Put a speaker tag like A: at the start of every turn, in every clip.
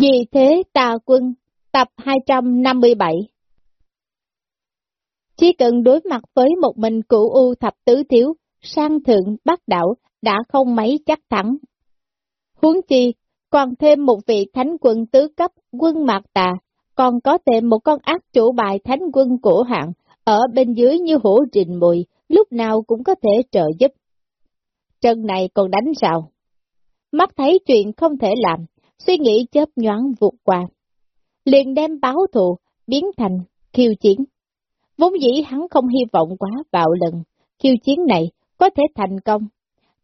A: Vì thế tà quân, tập 257 Chỉ cần đối mặt với một mình cụ U thập tứ thiếu, sang thượng bắt đảo đã không mấy chắc thắng. Huống chi, còn thêm một vị thánh quân tứ cấp quân mạc tà, còn có thêm một con ác chủ bài thánh quân cổ hạng, ở bên dưới như hổ trình mùi, lúc nào cũng có thể trợ giúp. Trận này còn đánh sao? Mắt thấy chuyện không thể làm, suy nghĩ chớp nhoáng vụt qua. Liền đem báo thù, biến thành khiêu chiến. Vốn dĩ hắn không hy vọng quá vào lần, khiêu chiến này có thể thành công.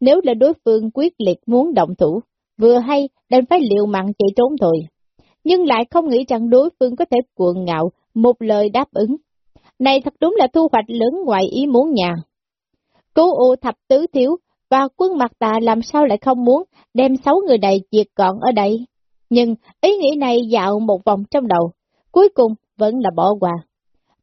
A: Nếu là đối phương quyết liệt muốn động thủ, vừa hay đành phải liều mạng chạy trốn thôi. Nhưng lại không nghĩ rằng đối phương có thể cuộn ngạo, một lời đáp ứng. Này thật đúng là thu hoạch lớn ngoài ý muốn nhà. Cố ô thập tứ thiếu và quân mặt tà làm sao lại không muốn đem sáu người này diệt gọn ở đây. Nhưng ý nghĩ này dạo một vòng trong đầu, cuối cùng vẫn là bỏ qua.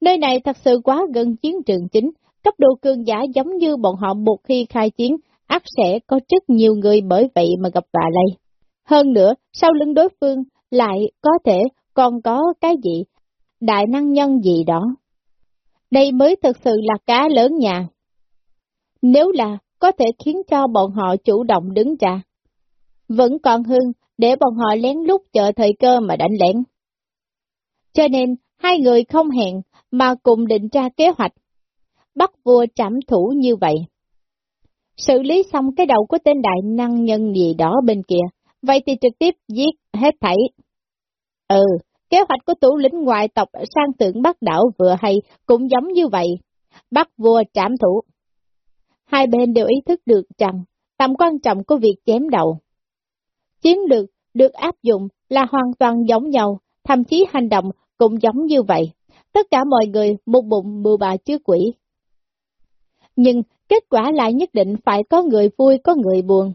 A: Nơi này thật sự quá gần chiến trường chính, cấp độ cường giả giống như bọn họ một khi khai chiến, ác sẽ có rất nhiều người bởi vậy mà gặp vạ lây. Hơn nữa, sau lưng đối phương lại có thể còn có cái gì, đại năng nhân gì đó. Đây mới thực sự là cá lớn nhà. Nếu là có thể khiến cho bọn họ chủ động đứng ra, vẫn còn hơn để bọn họ lén lút chờ thời cơ mà đánh lén. Cho nên, hai người không hẹn mà cùng định ra kế hoạch, bắt vua trảm thủ như vậy. Xử lý xong cái đầu của tên đại năng nhân gì đó bên kia, vậy thì trực tiếp giết hết thảy. Ừ, kế hoạch của tủ lĩnh ngoại tộc sang tưởng bắt đảo vừa hay cũng giống như vậy, bắt vua trảm thủ. Hai bên đều ý thức được rằng tầm quan trọng của việc chém đầu. Chiến lược được áp dụng là hoàn toàn giống nhau, thậm chí hành động cũng giống như vậy. Tất cả mọi người một bụng mưu bà chứa quỷ. Nhưng kết quả lại nhất định phải có người vui có người buồn.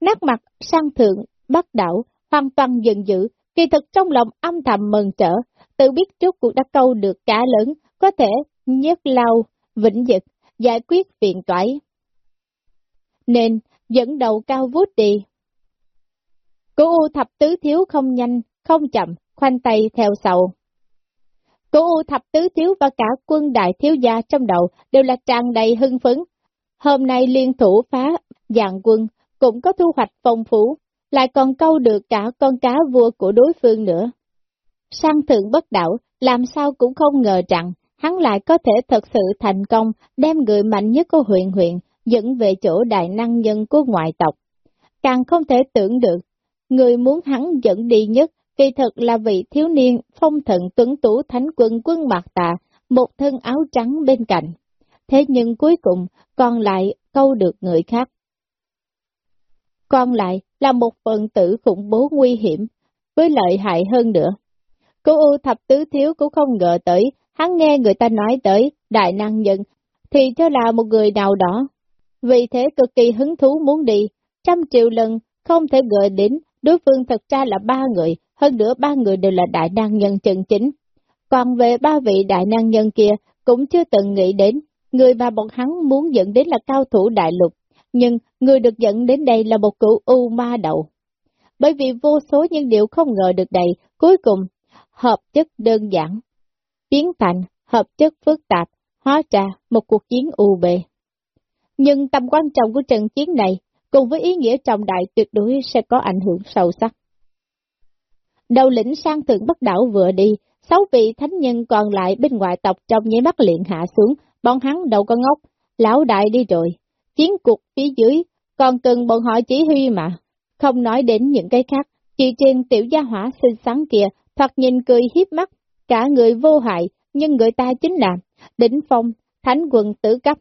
A: Nát mặt sang thượng, bắt đảo, hoàn toàn giận dữ, kỳ thực trong lòng âm thầm mừng trở, tự biết trước cuộc đã câu được cả lớn, có thể nhất lao, vĩnh dực, giải quyết phiền toái. Nên, dẫn đầu cao vút đi. Cố U thập tứ thiếu không nhanh, không chậm, khoanh tay theo sau. Cố U thập tứ thiếu và cả quân đại thiếu gia trong đầu đều là tràn đầy hưng phấn. Hôm nay liên thủ phá dạng quân cũng có thu hoạch phong phú, lại còn câu được cả con cá vua của đối phương nữa. Sang thượng bất đảo, làm sao cũng không ngờ rằng hắn lại có thể thật sự thành công đem người mạnh nhất của huyện huyện dẫn về chỗ đại năng nhân của ngoại tộc. Càng không thể tưởng được, người muốn hắn dẫn đi nhất kỳ thực là vị thiếu niên phong thần tuấn tú thánh quân quân mạc tà, một thân áo trắng bên cạnh. Thế nhưng cuối cùng còn lại câu được người khác. Còn lại là một phần tử khủng bố nguy hiểm, với lợi hại hơn nữa. Cô U thập tứ thiếu cũng không ngờ tới Hắn nghe người ta nói tới đại năng nhân, thì cho là một người nào đó. Vì thế cực kỳ hứng thú muốn đi, trăm triệu lần không thể gợi đến đối phương thật ra là ba người, hơn nữa ba người đều là đại năng nhân chân chính. Còn về ba vị đại năng nhân kia cũng chưa từng nghĩ đến, người mà bọn hắn muốn dẫn đến là cao thủ đại lục, nhưng người được dẫn đến đây là một cựu U ma đậu. Bởi vì vô số những điều không ngờ được đầy, cuối cùng, hợp chất đơn giản, biến thành hợp chất phức tạp, hóa ra một cuộc chiến u bề. Nhưng tầm quan trọng của trận chiến này, cùng với ý nghĩa trọng đại tuyệt đối sẽ có ảnh hưởng sâu sắc. Đầu lĩnh sang thượng bắc đảo vừa đi, sáu vị thánh nhân còn lại bên ngoại tộc trong nháy mắt liền hạ xuống, bọn hắn đâu có ngốc, lão đại đi rồi, chiến cuộc phía dưới, còn cần bọn họ chỉ huy mà, không nói đến những cái khác, chỉ trên tiểu gia hỏa xinh xắn kia, thoạt nhìn cười hiếp mắt, cả người vô hại, nhưng người ta chính là đỉnh phong, thánh quần tử cấp.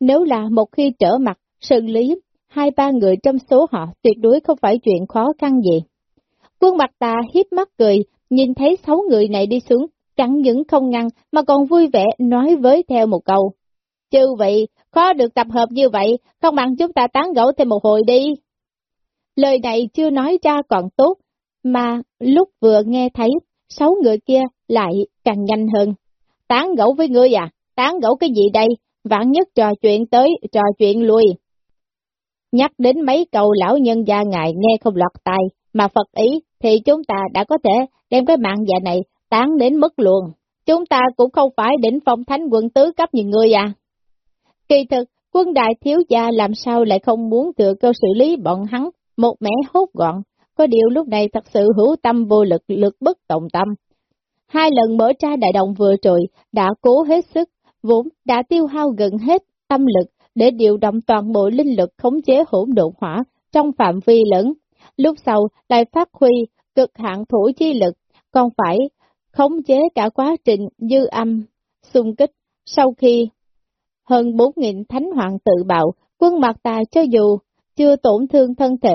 A: Nếu là một khi trở mặt, xử lý, hai ba người trong số họ tuyệt đối không phải chuyện khó khăn gì. Quân mặt ta hiếp mắt cười, nhìn thấy sáu người này đi xuống, chẳng những không ngăn mà còn vui vẻ nói với theo một câu. Chư vị, khó được tập hợp như vậy, không bằng chúng ta tán gẫu thêm một hồi đi. Lời này chưa nói ra còn tốt, mà lúc vừa nghe thấy, sáu người kia lại càng nhanh hơn. Tán gẫu với ngươi à? Tán gẫu cái gì đây? Vạn nhất trò chuyện tới, trò chuyện lui. Nhắc đến mấy câu lão nhân gia ngài nghe không lọt tai, mà Phật ý thì chúng ta đã có thể đem cái mạng dạ này tán đến mất luôn. Chúng ta cũng không phải đỉnh phong thánh quân tứ cấp như người à. Kỳ thực, quân đại thiếu gia làm sao lại không muốn tựa cơ xử lý bọn hắn, một mẻ hốt gọn, có điều lúc này thật sự hữu tâm vô lực, lực bất động tâm. Hai lần mở ra đại động vừa rồi, đã cố hết sức, vốn đã tiêu hao gần hết tâm lực để điều động toàn bộ linh lực khống chế hỗn độn hỏa trong phạm vi lớn. Lúc sau lại phát huy cực hạn thủ chi lực, còn phải khống chế cả quá trình dư âm, xung kích. Sau khi hơn 4.000 thánh hoàng tự bạo, quân mặt tà cho dù chưa tổn thương thân thể,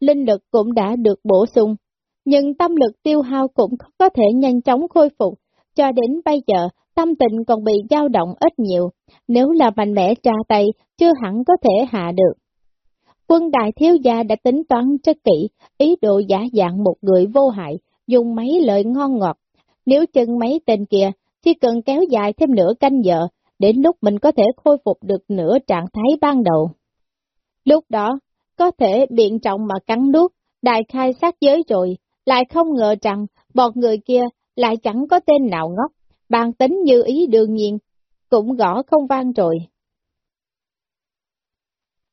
A: linh lực cũng đã được bổ sung, nhưng tâm lực tiêu hao cũng có thể nhanh chóng khôi phục, cho đến bây giờ tâm tình còn bị dao động ít nhiều, nếu là mạnh mẽ tra tay, chưa hẳn có thể hạ được. Quân đại thiếu gia đã tính toán rất kỹ, ý đồ giả dạng một người vô hại, dùng mấy lời ngon ngọt. Nếu chân mấy tên kia, chỉ cần kéo dài thêm nửa canh giờ, đến lúc mình có thể khôi phục được nửa trạng thái ban đầu. Lúc đó, có thể biện trọng mà cắn nuốt, đại khai sát giới rồi, lại không ngờ rằng bọn người kia lại chẳng có tên nào ngốc, bàn tính như ý đương nhiên, cũng gõ không vang rồi.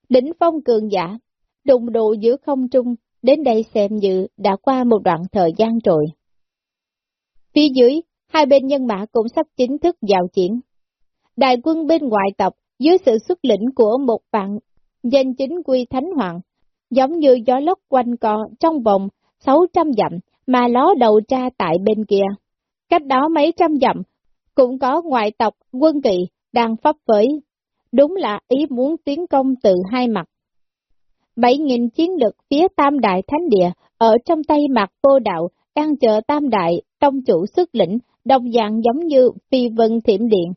A: Đỉnh phong cường giả, đụng độ giữa không trung, đến đây xem như đã qua một đoạn thời gian rồi. Phía dưới, hai bên nhân mã cũng sắp chính thức giao chiến. Đại quân bên ngoài tộc, dưới sự xuất lĩnh của một vạn danh chính quy thánh hoàng, giống như gió lốc quanh co trong vòng 600 dặm mà ló đầu ra tại bên kia. Cách đó mấy trăm dặm, cũng có ngoại tộc quân kỵ đang pháp với. Đúng là ý muốn tiến công từ hai mặt. Bảy nghìn chiến lực phía Tam Đại Thánh Địa ở trong tay mặt vô đạo đang chờ Tam Đại tông chủ sức lĩnh, đồng dạng giống như phi vân thiểm điện.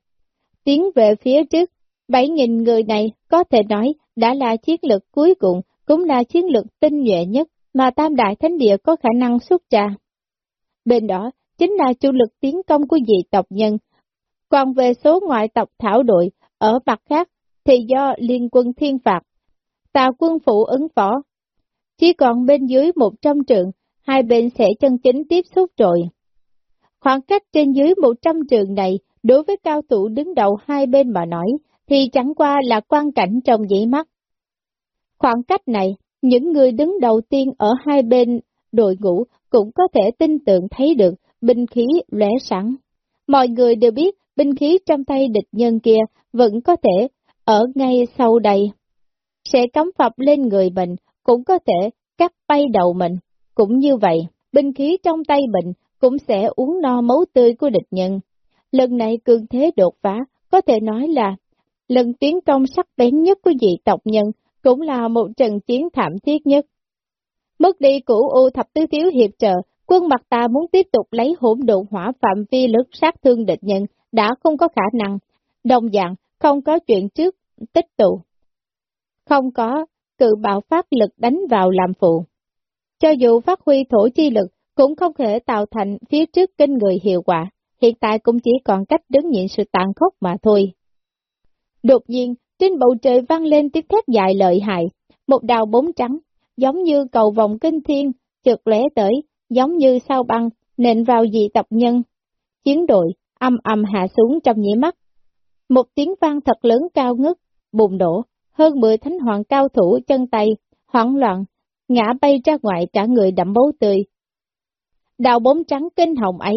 A: Tiến về phía trước, bảy nghìn người này có thể nói đã là chiến lược cuối cùng, cũng là chiến lược tinh nhuệ nhất mà Tam Đại Thánh Địa có khả năng xuất ra. Bên đó, chính là chủ lực tiến công của dị tộc nhân. Còn về số ngoại tộc thảo đội, ở mặt khác, thì do liên quân thiên phạt, tào quân phụ ứng phó. Chỉ còn bên dưới một trăm trường, hai bên sẽ chân chính tiếp xúc rồi. Khoảng cách trên dưới một trăm trường này, đối với cao thủ đứng đầu hai bên mà nói, thì chẳng qua là quan cảnh trong dĩ mắt. Khoảng cách này, những người đứng đầu tiên ở hai bên đội ngũ cũng có thể tin tưởng thấy được binh khí lóe sẵn. Mọi người đều biết binh khí trong tay địch nhân kia vẫn có thể ở ngay sau đây. Sẽ cắm phập lên người mình, cũng có thể cắt bay đầu mình. Cũng như vậy, binh khí trong tay mình cũng sẽ uống no máu tươi của địch nhân. Lần này cường thế đột phá, có thể nói là lần tiến công sắc bén nhất của dị tộc nhân, cũng là một trận chiến thảm thiết nhất. Mất đi cửu U thập tứ thiếu hiệp trợ, quân mặt ta muốn tiếp tục lấy hỗn độn hỏa phạm vi lực sát thương địch nhân, đã không có khả năng. Đồng dạng, không có chuyện trước, tích tụ. Không có cự bạo phát lực đánh vào làm phụ. Cho dù phát huy thổ chi lực, cũng không thể tạo thành phía trước kinh người hiệu quả, hiện tại cũng chỉ còn cách đứng nhịn sự tàn khốc mà thôi. Đột nhiên, trên bầu trời vang lên tiếng thét dài lợi hại, một đào bóng trắng, giống như cầu vòng kinh thiên, trượt lẽ tới, giống như sao băng, nện vào dị tộc nhân. Chiến đội, âm âm hạ xuống trong nhĩ mắt. Một tiếng vang thật lớn cao ngất, bùng đổ, hơn 10 thánh hoàng cao thủ chân tay, hoảng loạn, ngã bay ra ngoài cả người đậm máu tươi. Đào bóng trắng kinh hồng ấy,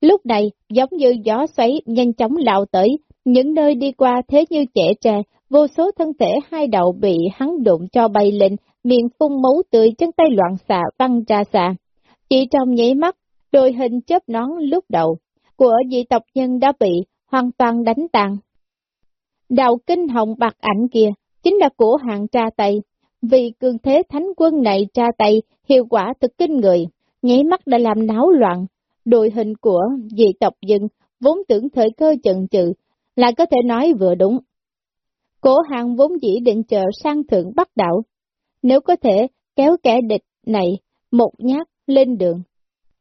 A: lúc này giống như gió xoáy nhanh chóng lao tới, những nơi đi qua thế như trẻ tre, vô số thân thể hai đầu bị hắn đụng cho bay lên, miệng phun máu tươi chân tay loạn xạ văng ra xa. Chỉ trong nháy mắt, đôi hình chớp nón lúc đầu của dị tộc nhân đã bị hoàn toàn đánh tàn. Đạo kinh hồng bạc ảnh kia chính là của hạng tra tay, vì cường thế thánh quân này tra tay hiệu quả thực kinh người, nháy mắt đã làm náo loạn. Đội hình của dị tộc dân vốn tưởng thời cơ chần chừ, là có thể nói vừa đúng. Cổ hàng vốn dĩ định chờ sang thượng bắt đảo, nếu có thể kéo kẻ địch này một nhát lên đường,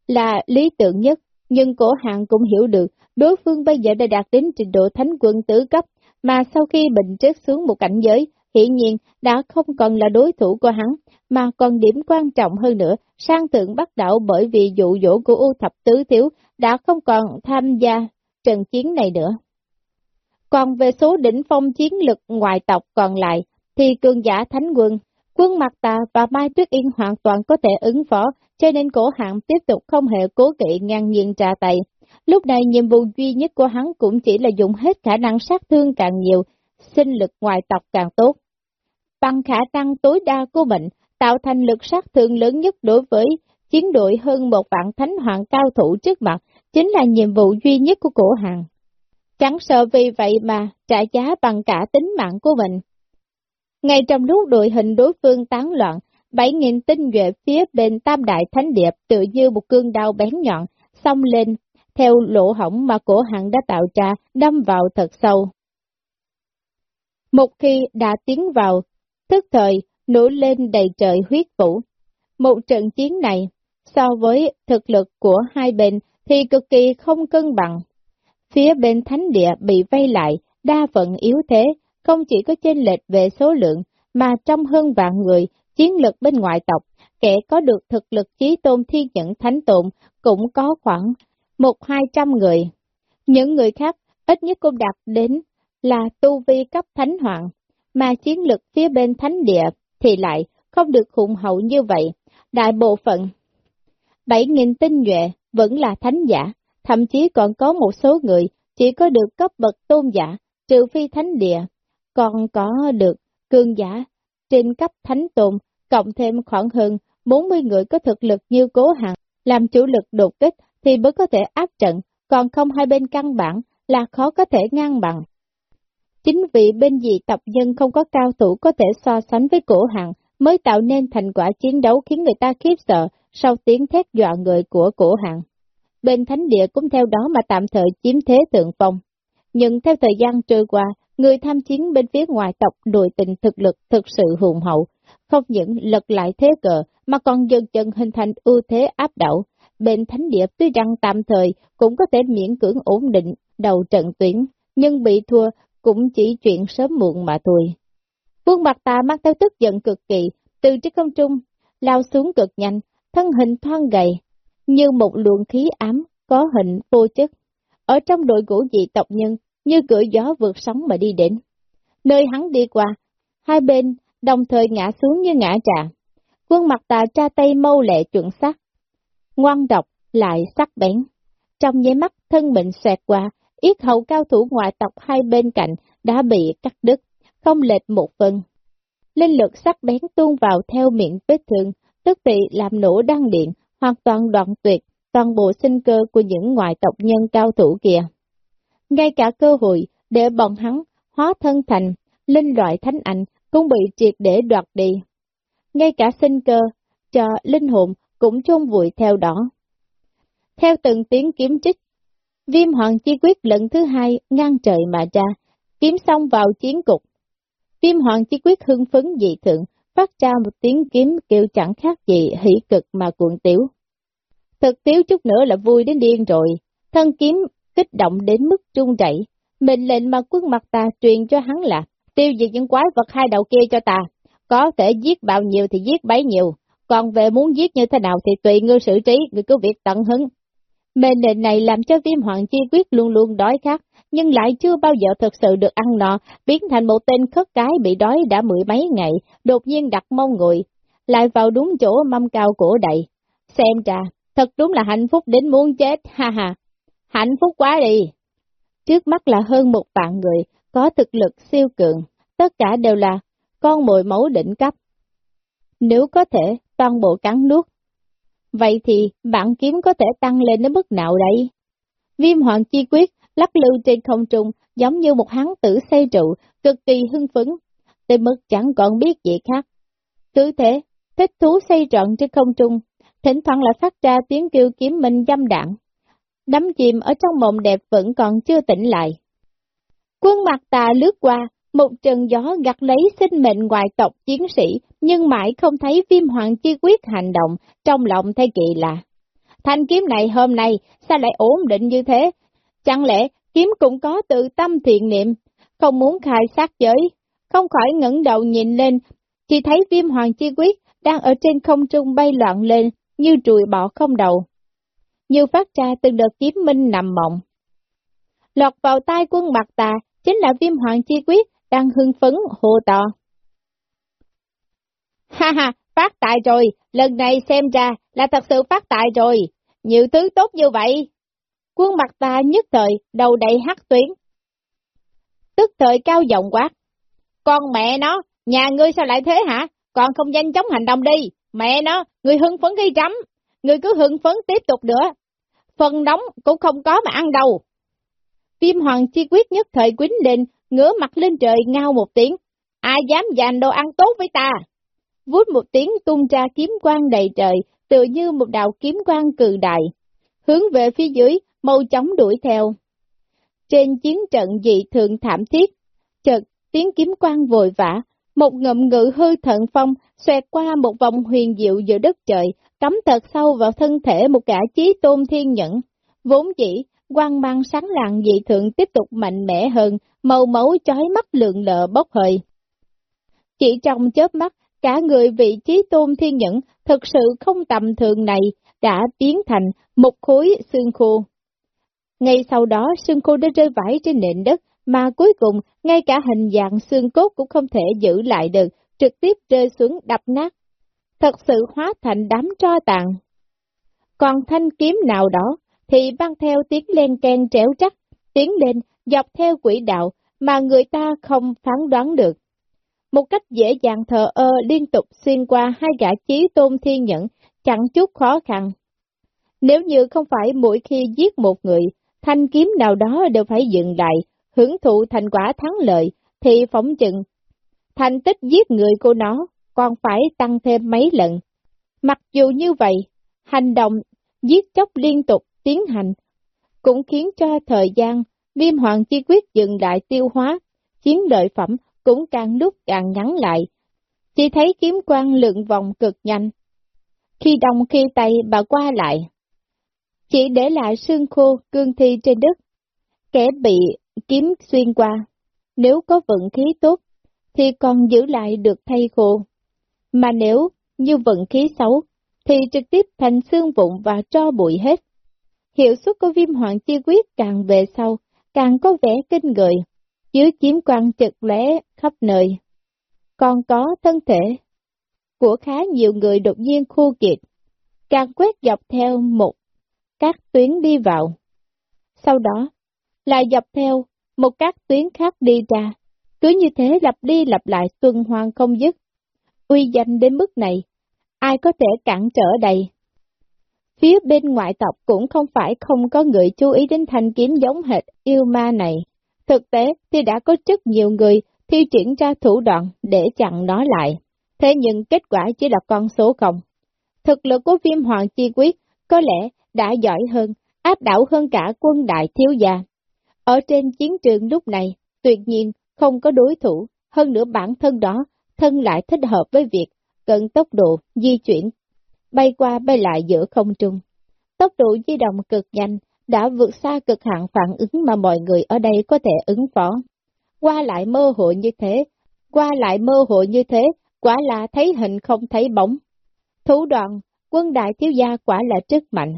A: là lý tưởng nhất, nhưng cổ hạng cũng hiểu được đối phương bây giờ đã đạt đến trình độ thánh quân tứ cấp, mà sau khi bình chết xuống một cảnh giới, hiện nhiên đã không còn là đối thủ của hắn, mà còn điểm quan trọng hơn nữa, sang thượng bắt đảo bởi vì dụ dỗ của U Thập Tứ Thiếu đã không còn tham gia trận chiến này nữa. Còn về số đỉnh phong chiến lực ngoài tộc còn lại, thì cường giả thánh quân, quân mặt tà và Mai Tuyết Yên hoàn toàn có thể ứng phó, cho nên cổ hạng tiếp tục không hề cố kỵ ngang nhiên trà tay. Lúc này nhiệm vụ duy nhất của hắn cũng chỉ là dùng hết khả năng sát thương càng nhiều, sinh lực ngoài tộc càng tốt. Bằng khả năng tối đa của mình, tạo thành lực sát thương lớn nhất đối với chiến đội hơn một vạn thánh hoàng cao thủ trước mặt, chính là nhiệm vụ duy nhất của cổ hàng. Chẳng sợ vì vậy mà trả giá bằng cả tính mạng của mình. Ngay trong lúc đội hình đối phương tán loạn, bảy nghìn tinh nhuệ phía bên tam đại thánh điệp tự như một cương đao bén nhọn, xông lên, theo lỗ hỏng mà cổ hạng đã tạo ra, đâm vào thật sâu. Một khi đã tiến vào, tức thời nổi lên đầy trời huyết vũ. Một trận chiến này, so với thực lực của hai bên thì cực kỳ không cân bằng. Phía bên thánh địa bị vây lại, đa phần yếu thế, không chỉ có chênh lệch về số lượng, mà trong hơn vạn người, chiến lực bên ngoại tộc, kẻ có được thực lực chí tôn thiên nhẫn thánh tụng cũng có khoảng một hai trăm người. Những người khác ít nhất cũng đạt đến là tu vi cấp thánh hoàng, mà chiến lực phía bên thánh địa thì lại không được hùng hậu như vậy. Đại bộ phận, bảy nghìn tinh nhuệ vẫn là thánh giả, thậm chí còn có một số người chỉ có được cấp bậc tôn giả, trừ phi thánh địa, còn có được cương giả trên cấp thánh tôn, cộng thêm khoảng hơn 40 người có thực lực như cố hạng, làm chủ lực đột kích thì mới có thể áp trận, còn không hai bên căn bản là khó có thể ngang bằng. Chính vì bên dị tập nhân không có cao thủ có thể so sánh với cổ hạng, mới tạo nên thành quả chiến đấu khiến người ta khiếp sợ sau tiếng thét dọa người của cổ hạng. Bên thánh địa cũng theo đó mà tạm thời chiếm thế thượng phong. Nhưng theo thời gian trôi qua, người tham chiến bên phía ngoài tộc đội tình thực lực thực sự hùng hậu, không những lật lại thế cờ mà còn dần dần hình thành ưu thế áp đảo. Bên thánh địa tuy rằng tạm thời cũng có thể miễn cưỡng ổn định đầu trận tuyến, nhưng bị thua cũng chỉ chuyện sớm muộn mà thôi. Quân mặt ta mang theo tức giận cực kỳ, từ trên không trung, lao xuống cực nhanh, thân hình thoang gầy, như một luồng khí ám, có hình vô chất. Ở trong đội ngũ dị tộc nhân, như cửa gió vượt sóng mà đi đến. Nơi hắn đi qua, hai bên đồng thời ngã xuống như ngã trà. Quân mặt tà tra tay mâu lệ chuẩn xác, ngoan độc lại sắc bén. Trong nháy mắt thân mình xẹt qua, yết hậu cao thủ ngoại tộc hai bên cạnh đã bị cắt đứt, không lệch một phần. Linh lực sắc bén tuôn vào theo miệng vết thương, tức bị làm nổ đăng điện, hoàn toàn đoạn tuyệt toàn bộ sinh cơ của những ngoại tộc nhân cao thủ kia. Ngay cả cơ hội để bọn hắn hóa thân thành linh loại thánh ảnh cũng bị triệt để đoạt đi. Ngay cả sinh cơ cho linh hồn cũng chôn vùi theo đó. Theo từng tiếng kiếm trích, viêm hoàng chi quyết lần thứ hai ngang trời mà ra, kiếm xong vào chiến cục. Viêm hoàng chi quyết hưng phấn dị thượng, phát ra một tiếng kiếm kêu chẳng khác gì hỷ cực mà cuộn tiểu. Thực tiếu chút nữa là vui đến điên rồi, thân kiếm kích động đến mức trung chảy, mệnh lệnh mà quân mặt ta truyền cho hắn là, tiêu diệt những quái vật hai đầu kia cho ta, có thể giết bao nhiêu thì giết bấy nhiêu, còn về muốn giết như thế nào thì tùy ngươi xử trí, người cứ việc tận hứng. Mệnh lệnh này làm cho viêm hoàng chi quyết luôn luôn đói khát, nhưng lại chưa bao giờ thực sự được ăn no, biến thành một tên khất cái bị đói đã mười mấy ngày, đột nhiên đặt mông ngồi, lại vào đúng chỗ mâm cao cổ đậy. Xem ra, thật đúng là hạnh phúc đến muốn chết, ha ha, hạnh phúc quá đi. Trước mắt là hơn một vạn người, có thực lực siêu cường, tất cả đều là con mồi mẫu đỉnh cấp. Nếu có thể, toàn bộ cắn nuốt. Vậy thì, bản kiếm có thể tăng lên đến mức nào đây? Viêm hoàng chi quyết, lắc lư trên không trung, giống như một hắn tử xây trụ, cực kỳ hưng phấn, tới mức chẳng còn biết gì khác. Cứ thế, thích thú xây trọn trên không trung, thỉnh thoảng lại phát ra tiếng kêu kiếm minh dâm đạn. Đắm chìm ở trong mộng đẹp vẫn còn chưa tỉnh lại. Quân mặt tà lướt qua, một trận gió gặt lấy sinh mệnh ngoài tộc chiến sĩ, nhưng mãi không thấy viêm hoàng chi quyết hành động, trong lòng thay kỳ lạ. Thanh kiếm này hôm nay, sao lại ổn định như thế? Chẳng lẽ kiếm cũng có tự tâm thiện niệm, không muốn khai sát giới, không khỏi ngẩng đầu nhìn lên, chỉ thấy viêm hoàng chi quyết đang ở trên không trung bay loạn lên như trùi bỏ không đầu. Như phát ra từng đợt kiếm minh nằm mộng. Lọt vào tai quân mặt tà chính là viêm hoàng chi quyết đang hưng phấn hồ to. Ha ha, phát tài rồi, lần này xem ra là thật sự phát tài rồi, nhiều thứ tốt như vậy. Quân mặt ta nhất thời, đầu đầy hắc tuyến. Tức thời cao giọng quát. Con mẹ nó, nhà ngươi sao lại thế hả? Còn không nhanh chóng hành động đi. Mẹ nó, người hưng phấn gây rắm, Người cứ hưng phấn tiếp tục nữa. Phần đóng cũng không có mà ăn đâu. Viêm hoàng chi quyết nhất thời quýnh lên, ngửa mặt lên trời ngao một tiếng. Ai dám dành đồ ăn tốt với ta? Vút một tiếng tung ra kiếm quang đầy trời, tự như một đạo kiếm quang cự đại. Hướng về phía dưới, mau chóng đuổi theo. Trên chiến trận dị thường thảm thiết, chợt tiếng kiếm quang vội vã, một ngậm ngự hư thận phong xoẹt qua một vòng huyền diệu giữa đất trời, cắm thật sâu vào thân thể một cả chí tôn thiên nhẫn. Vốn chỉ, quang mang sáng lạng dị thượng tiếp tục mạnh mẽ hơn, màu máu chói mắt lượng lờ bốc hơi. Chỉ trong chớp mắt, cả người vị trí tôn thiên nhẫn thật sự không tầm thường này đã biến thành một khối xương khô. Ngay sau đó xương khô đã rơi vãi trên nền đất, mà cuối cùng ngay cả hình dạng xương cốt cũng không thể giữ lại được, trực tiếp rơi xuống đập nát. Thật sự hóa thành đám tro tàn. Còn thanh kiếm nào đó thì băng theo tiếng lên ken trẻo chắc, tiến lên dọc theo quỹ đạo mà người ta không phán đoán được. Một cách dễ dàng thờ ơ liên tục xuyên qua hai gã chí tôn thiên nhẫn, chẳng chút khó khăn. Nếu như không phải mỗi khi giết một người, thanh kiếm nào đó đều phải dừng lại, hưởng thụ thành quả thắng lợi, thì phóng chừng. Thành tích giết người của nó còn phải tăng thêm mấy lần. Mặc dù như vậy, hành động giết chóc liên tục tiến hành, cũng khiến cho thời gian viêm hoàng chi quyết dừng lại tiêu hóa, chiến lợi phẩm cũng càng lúc càng ngắn lại. Chỉ thấy kiếm quang lượng vòng cực nhanh. Khi đồng khi tay bà qua lại. Chỉ để lại xương khô cương thi trên đất. Kẻ bị kiếm xuyên qua. Nếu có vận khí tốt, thì còn giữ lại được thay khô. Mà nếu như vận khí xấu, thì trực tiếp thành xương vụn và cho bụi hết. Hiệu suất của viêm hoàng chi quyết càng về sau, càng có vẻ kinh người dưới chiếm quan trực lẽ khắp nơi. Còn có thân thể của khá nhiều người đột nhiên khô kiệt, càng quét dọc theo một các tuyến đi vào. Sau đó, lại dọc theo một các tuyến khác đi ra, cứ như thế lặp đi lặp lại tuần hoàn không dứt. Uy danh đến mức này, ai có thể cản trở đây? Phía bên ngoại tộc cũng không phải không có người chú ý đến thanh kiếm giống hệt yêu ma này. Thực tế thì đã có rất nhiều người thi triển ra thủ đoạn để chặn nó lại. Thế nhưng kết quả chỉ là con số không. Thực lực của viêm hoàng chi quyết có lẽ đã giỏi hơn, áp đảo hơn cả quân đại thiếu gia. Ở trên chiến trường lúc này, tuyệt nhiên không có đối thủ, hơn nữa bản thân đó, thân lại thích hợp với việc cần tốc độ di chuyển, bay qua bay lại giữa không trung. Tốc độ di động cực nhanh, đã vượt xa cực hạn phản ứng mà mọi người ở đây có thể ứng phó. Qua lại mơ hồ như thế, qua lại mơ hồ như thế, quả là thấy hình không thấy bóng. Thủ đoạn, quân đại thiếu gia quả là rất mạnh.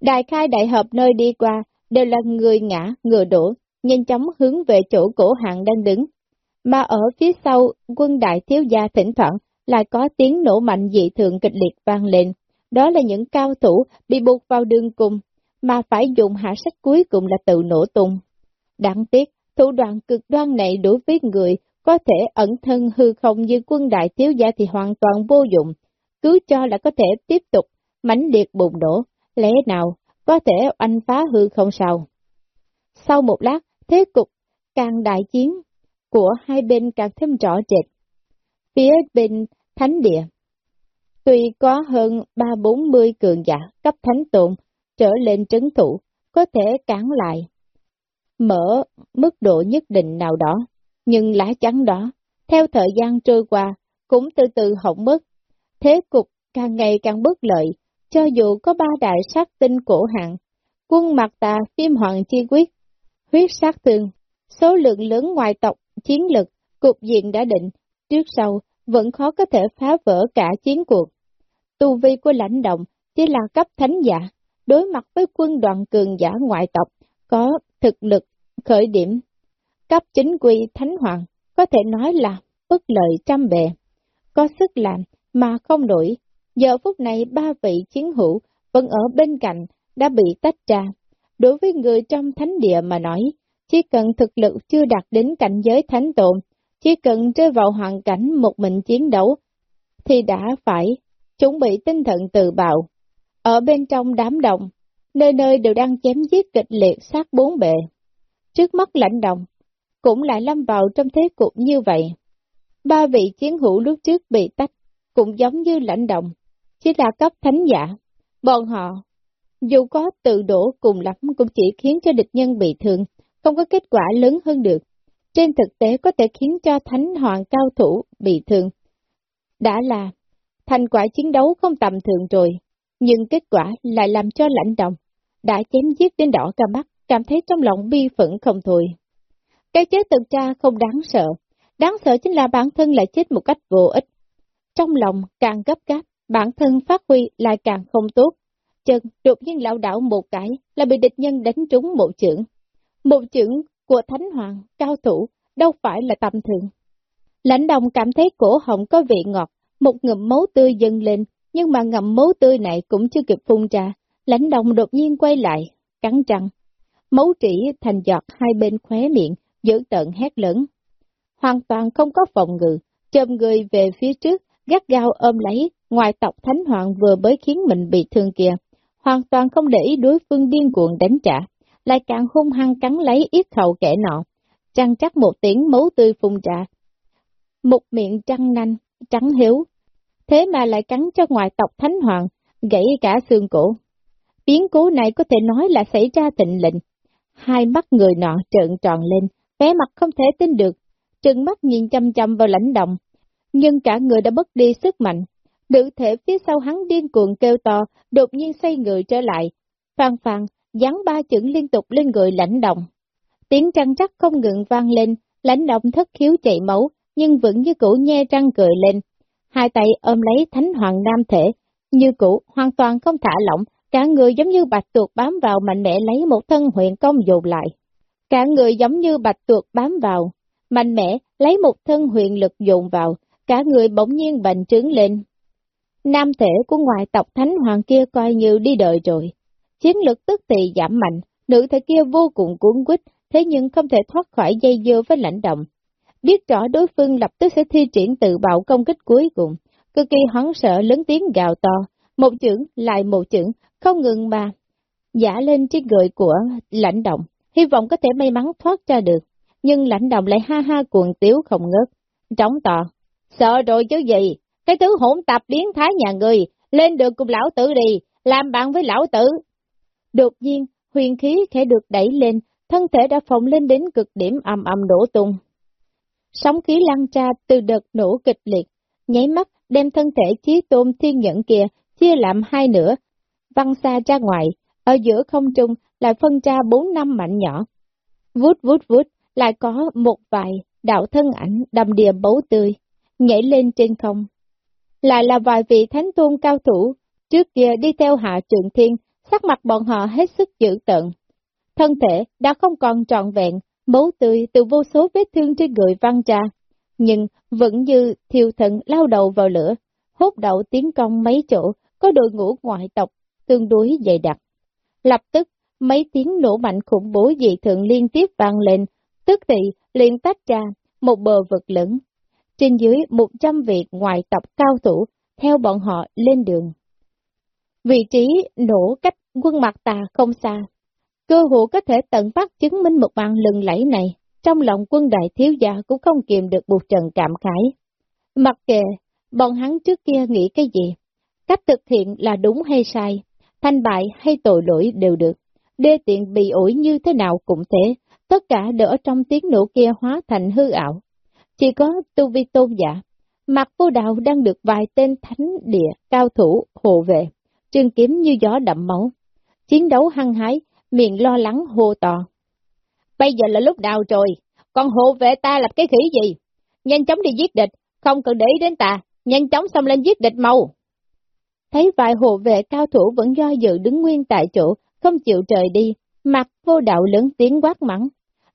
A: Đại khai đại hợp nơi đi qua, đều là người ngã, ngựa đổ, nhanh chóng hướng về chỗ cổ hạng đang đứng. Mà ở phía sau, quân đại thiếu gia thỉnh thoảng lại có tiếng nổ mạnh dị thường kịch liệt vang lên. Đó là những cao thủ bị buộc vào đường cùng, mà phải dùng hạ sách cuối cùng là tự nổ tung. Đáng tiếc, thủ đoạn cực đoan này đối với người có thể ẩn thân hư không như quân đại thiếu gia thì hoàn toàn vô dụng, cứ cho là có thể tiếp tục mãnh liệt bùng nổ, lẽ nào có thể anh phá hư không sao. Sau một lát, thế cục càng đại chiến của hai bên càng thêm rõ rệt. Phía bên thánh địa, tuy có hơn ba bốn mươi cường giả cấp thánh tồn trở lên trấn thủ, có thể cản lại, mở mức độ nhất định nào đó, nhưng lá chắn đó, theo thời gian trôi qua, cũng từ từ hỏng mất. Thế cục càng ngày càng bất lợi, cho dù có ba đại sát tinh cổ hạng, quân mặt tà phim hoàng chi quyết, huyết sát thương, số lượng lớn ngoài tộc, chiến lực Cục diện đã định, trước sau vẫn khó có thể phá vỡ cả chiến cuộc. Tu vi của lãnh động chỉ là cấp thánh giả, đối mặt với quân đoàn cường giả ngoại tộc, có thực lực khởi điểm. Cấp chính quy thánh hoàng, có thể nói là bất lợi trăm bề, có sức làm mà không đổi. Giờ phút này ba vị chiến hữu vẫn ở bên cạnh đã bị tách ra. Đối với người trong thánh địa mà nói, chỉ cần thực lực chưa đạt đến cảnh giới thánh tồn, chỉ cần rơi vào hoàn cảnh một mình chiến đấu, thì đã phải chuẩn bị tinh thần tự bạo. Ở bên trong đám đồng, nơi nơi đều đang chém giết kịch liệt sát bốn bề. Trước mắt lãnh đồng, cũng lại lâm vào trong thế cục như vậy. Ba vị chiến hữu lúc trước bị tách, cũng giống như lãnh đồng, chỉ là cấp thánh giả. Bọn họ, dù có tự đổ cùng lắm cũng chỉ khiến cho địch nhân bị thương, không có kết quả lớn hơn được. Trên thực tế có thể khiến cho thánh hoàng cao thủ bị thương. Đã là thành quả chiến đấu không tầm thường rồi, nhưng kết quả lại làm cho lãnh động, đã chém giết đến đỏ cả mắt, cảm thấy trong lòng bi phẫn không thôi. Cái chết thực ra không đáng sợ, đáng sợ chính là bản thân lại chết một cách vô ích. Trong lòng càng gấp gáp, bản thân phát huy lại càng không tốt. Chân đột nhiên lão đảo một cái là bị địch nhân đánh trúng một chưởng. Một chưởng của Thánh Hoàng, cao thủ, đâu phải là tầm thường. Lãnh đồng cảm thấy cổ họng có vị ngọt, một ngụm máu tươi dâng lên, nhưng mà ngậm máu tươi này cũng chưa kịp phun ra. Lãnh đồng đột nhiên quay lại, cắn răng. Máu trĩ thành giọt hai bên khóe miệng, giữ tận hét lớn. Hoàn toàn không có phòng ngự, chồm người về phía trước, gắt gao ôm lấy, ngoài tộc Thánh Hoàng vừa mới khiến mình bị thương kia. Hoàn toàn không để ý đối phương điên cuồng đánh trả, lại càng hung hăng cắn lấy yết hầu kẻ nọ. Trăng chắc một tiếng máu tươi phun ra. Một miệng trăng nanh, trắng hiếu. Thế mà lại cắn cho ngoài tộc Thánh Hoàng, gãy cả xương cổ. Biến cố này có thể nói là xảy ra tịnh lệnh. Hai mắt người nọ trợn tròn lên, vẻ mặt không thể tin được, trừng mắt nhìn chăm chăm vào lãnh động, nhưng cả người đã mất đi sức mạnh. Nữ thể phía sau hắn điên cuồng kêu to, đột nhiên xoay người trở lại. Phan phàn, dán ba chữ liên tục lên người lãnh động. Tiếng trăng chắc không ngừng vang lên, lãnh động thất khiếu chạy máu, nhưng vẫn như cũ nhe răng cười lên. Hai tay ôm lấy thánh hoàng nam thể, như cũ hoàn toàn không thả lỏng, cả người giống như bạch tuộc bám vào mạnh mẽ lấy một thân huyện công dồn lại. Cả người giống như bạch tuộc bám vào, mạnh mẽ lấy một thân huyền lực dồn vào, cả người bỗng nhiên bành trướng lên. Nam thể của ngoại tộc thánh hoàng kia coi như đi đời rồi. Chiến lực tức thì giảm mạnh, nữ thể kia vô cùng cuốn quýt, thế nhưng không thể thoát khỏi dây dưa với lãnh động. Biết rõ đối phương lập tức sẽ thi triển tự bạo công kích cuối cùng, cực kỳ hoảng sợ lớn tiếng gào to, một chưởng lại một chưởng, không ngừng mà giả lên trên người của lãnh động, hy vọng có thể may mắn thoát ra được. Nhưng lãnh động lại ha ha cuồng tiếu không ngớt, trống to, sợ rồi chứ gì, cái thứ hỗn tạp biến thái nhà người, lên được cùng lão tử đi, làm bạn với lão tử. Đột nhiên, huyền khí khẽ được đẩy lên, thân thể đã phồng lên đến cực điểm ầm ầm đổ tung. Sóng khí lăn ra từ đợt nổ kịch liệt, nháy mắt đem thân thể chí tôn thiên nhẫn kia chia làm hai nửa, văng xa ra ngoài, ở giữa không trung lại phân ra bốn năm mảnh nhỏ. Vút vút vút, lại có một vài đạo thân ảnh đầm đìa bấu tươi, nhảy lên trên không. Lại là vài vị thánh tôn cao thủ, trước kia đi theo hạ trường thiên, sắc mặt bọn họ hết sức dữ tợn. Thân thể đã không còn trọn vẹn, máu tươi từ vô số vết thương trên người văng ra, nhưng vẫn như thiêu thần lao đầu vào lửa, hút đậu tiến công mấy chỗ, có đội ngũ ngoại tộc, tương đối dày đặc. Lập tức, mấy tiếng nổ mạnh khủng bố dị thượng liên tiếp vang lên, tức thì liền tách ra một bờ vực lớn. Trên dưới 100 vị ngoại tộc cao thủ, theo bọn họ lên đường. Vị trí nổ cách quân mặt tà không xa. Cơ hội có thể tận phát chứng minh một màn lừng lẫy này, trong lòng quân đại thiếu gia cũng không kiềm được một trần cảm khái. Mặc kệ, bọn hắn trước kia nghĩ cái gì, cách thực hiện là đúng hay sai, thanh bại hay tội lỗi đều được, đê tiện bị ủi như thế nào cũng thế, tất cả đều ở trong tiếng nổ kia hóa thành hư ảo. Chỉ có tu vi tôn giả, mặt vô đạo đang được vài tên thánh địa cao thủ hộ vệ, trường kiếm như gió đậm máu. Chiến đấu hăng hái, miệng lo lắng hô to. Bây giờ là lúc nào rồi, còn hộ vệ ta là cái khỉ gì? nhanh chóng đi giết địch, không cần để ý đến ta, nhanh chóng xông lên giết địch mau. Thấy vài hộ vệ cao thủ vẫn do dự đứng nguyên tại chỗ, không chịu trời đi, mặt vô đạo lớn tiếng quát mắng.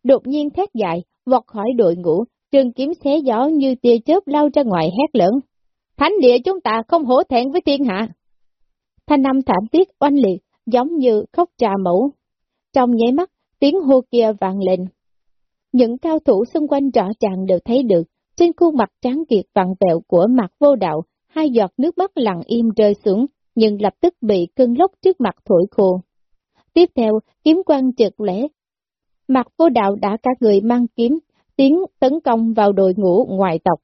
A: Đột nhiên thét dài, vọt khỏi đội ngũ, trường kiếm xé gió như tia chớp lao ra ngoài hét lớn. Thánh địa chúng ta không hổ thẹn với thiên hạ. Thanh âm thảm tiếc oanh liệt, giống như khóc trà mẫu. Trong nháy mắt, tiếng hô kia vang lên. Những cao thủ xung quanh rõ ràng đều thấy được, trên khuôn mặt trắng kiệt vặn vẹo của mặt vô đạo, hai giọt nước mắt lặng im rơi xuống, nhưng lập tức bị cơn lốc trước mặt thổi khô. Tiếp theo, kiếm quan trượt lẽ. Mặt vô đạo đã cả người mang kiếm, tiếng tấn công vào đội ngũ ngoại tộc.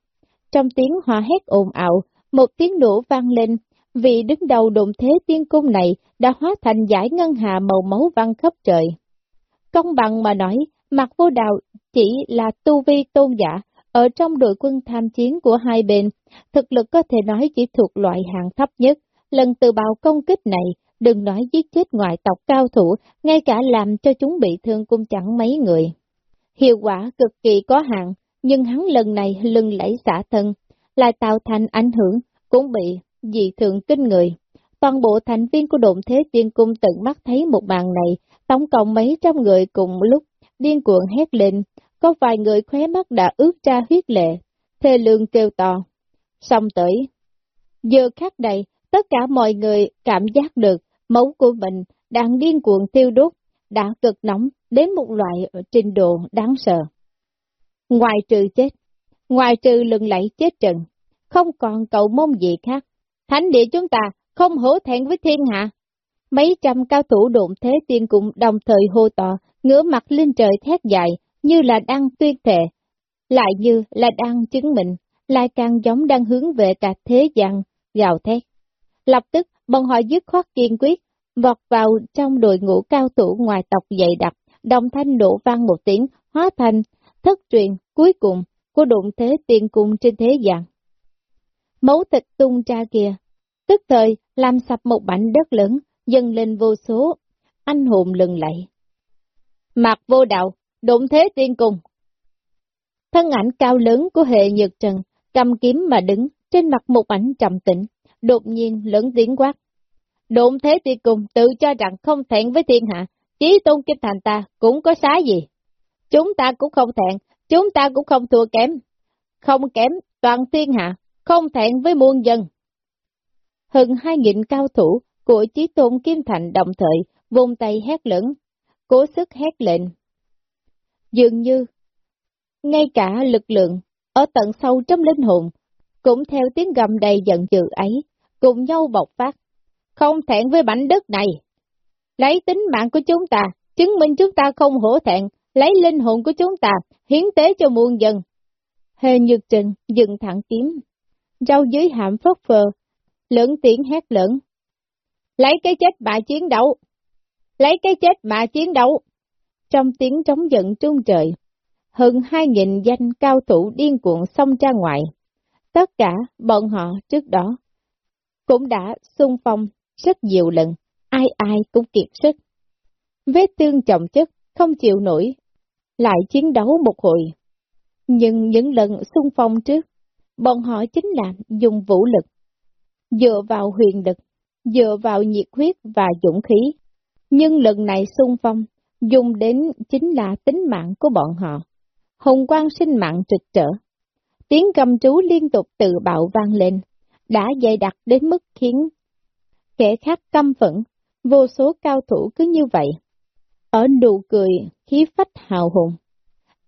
A: Trong tiếng hoa hét ồn ào, một tiếng nổ vang lên, vì đứng đầu đồn thế tiên cung này đã hóa thành giải ngân hà màu máu văng khắp trời. Công bằng mà nói, mặt vô đạo chỉ là tu vi tôn giả, ở trong đội quân tham chiến của hai bên, thực lực có thể nói chỉ thuộc loại hạng thấp nhất. Lần từ bào công kích này, đừng nói giết chết ngoại tộc cao thủ, ngay cả làm cho chúng bị thương cũng chẳng mấy người. Hiệu quả cực kỳ có hạn, nhưng hắn lần này lưng lẫy xả thân, lại tạo thành ảnh hưởng, cũng bị dị thường kinh người. Toàn bộ thành viên của độn thế tiên cung tận mắt thấy một màn này, tổng cộng mấy trăm người cùng lúc, điên cuồng hét lên, có vài người khóe mắt đã ướt ra huyết lệ, thê lương kêu to. Xong tới. Giờ khác đây, tất cả mọi người cảm giác được máu của mình đang điên cuồng tiêu đốt, đã cực nóng đến một loại trình độ đáng sợ. Ngoài trừ chết, ngoài trừ lừng lẫy chết trận, không còn cầu mong gì khác. Thánh địa chúng ta không hổ thẹn với thiên hạ. Mấy trăm cao thủ độn thế tiên cũng đồng thời hô to, ngửa mặt lên trời thét dài, như là đang tuyên thệ, lại như là đang chứng minh, lại càng giống đang hướng về cả thế gian, gào thét. Lập tức, bọn họ dứt khoát kiên quyết, vọt vào trong đội ngũ cao thủ ngoài tộc dày đặc, đồng thanh đổ vang một tiếng, hóa thành thất truyền cuối cùng của đụng thế tiên cung trên thế gian. Mấu thịt tung ra kia, tức thời làm sập một mảnh đất lớn, dâng lên vô số, anh hùng lừng lẫy Mạc vô đạo, đụng thế tiên cung. Thân ảnh cao lớn của hệ nhược trần, cầm kiếm mà đứng, trên mặt một ảnh trầm tĩnh, đột nhiên lớn tiếng quát độn thế tiêu cùng tự cho rằng không thẹn với thiên hạ, chí tôn kim thành ta cũng có xá gì. Chúng ta cũng không thẹn, chúng ta cũng không thua kém. Không kém toàn thiên hạ, không thẹn với muôn dân. Hơn hai nghìn cao thủ của chí tôn kim thành đồng thời, vùng tay hét lớn, cố sức hét lệnh, Dường như, ngay cả lực lượng ở tận sâu trong linh hồn, cũng theo tiếng gầm đầy giận dữ ấy, cùng nhau bộc phát. Không thẹn với mảnh đất này. Lấy tính mạng của chúng ta, chứng minh chúng ta không hổ thẹn, lấy linh hồn của chúng ta, hiến tế cho muôn dân. Hề nhược trình, dừng thẳng kiếm. Rau dưới hạm phất phờ, lưỡng tiếng hét lớn. Lấy cái chết mà chiến đấu. Lấy cái chết mà chiến đấu trong tiếng trống giận trung trời. Hơn hai nghìn danh cao thủ điên cuộn xông ra ngoài. Tất cả bọn họ trước đó cũng đã xung phong rất nhiều lần, ai ai cũng kiệt sức. Vết tương trọng chất, không chịu nổi, lại chiến đấu một hồi. Nhưng những lần xung phong trước, bọn họ chính là dùng vũ lực, dựa vào huyền lực, dựa vào nhiệt huyết và dũng khí. Nhưng lần này xung phong, dùng đến chính là tính mạng của bọn họ. Hồng quang sinh mạng trực trở. Tiếng cầm trú liên tục tự bạo vang lên, đã dày đặc đến mức khiến kẻ khác căm phẫn, vô số cao thủ cứ như vậy. Ở nụ cười, khí phách hào hùng,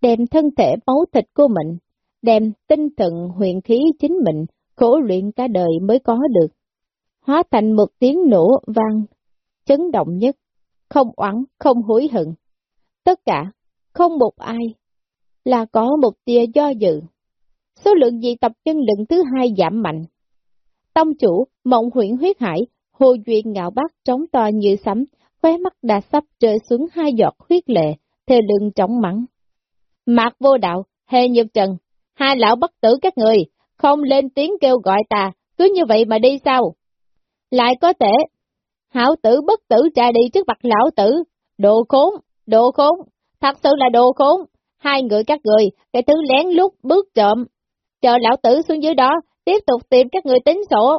A: đem thân thể máu thịt của mình, đem tinh thần huyền khí chính mình, khổ luyện cả đời mới có được. Hóa thành một tiếng nổ vang, chấn động nhất không oán, không hối hận. Tất cả, không một ai, là có một tia do dự. Số lượng dị tập chân lượng thứ hai giảm mạnh. Tông chủ, mộng huyện huyết hải, hồ duyên ngạo bác trống to như sấm, khóe mắt đã sắp rơi xuống hai giọt huyết lệ, thề lưng trống mắng. Mạc vô đạo, hề nhược trần, hai lão bất tử các người, không lên tiếng kêu gọi ta, cứ như vậy mà đi sao? Lại có thể hảo tử bất tử ra đi trước mặt lão tử, đồ khốn, đồ khốn, thật sự là đồ khốn, hai người các người, cái thứ lén lút bước trộm, chờ lão tử xuống dưới đó, tiếp tục tìm các người tính sổ.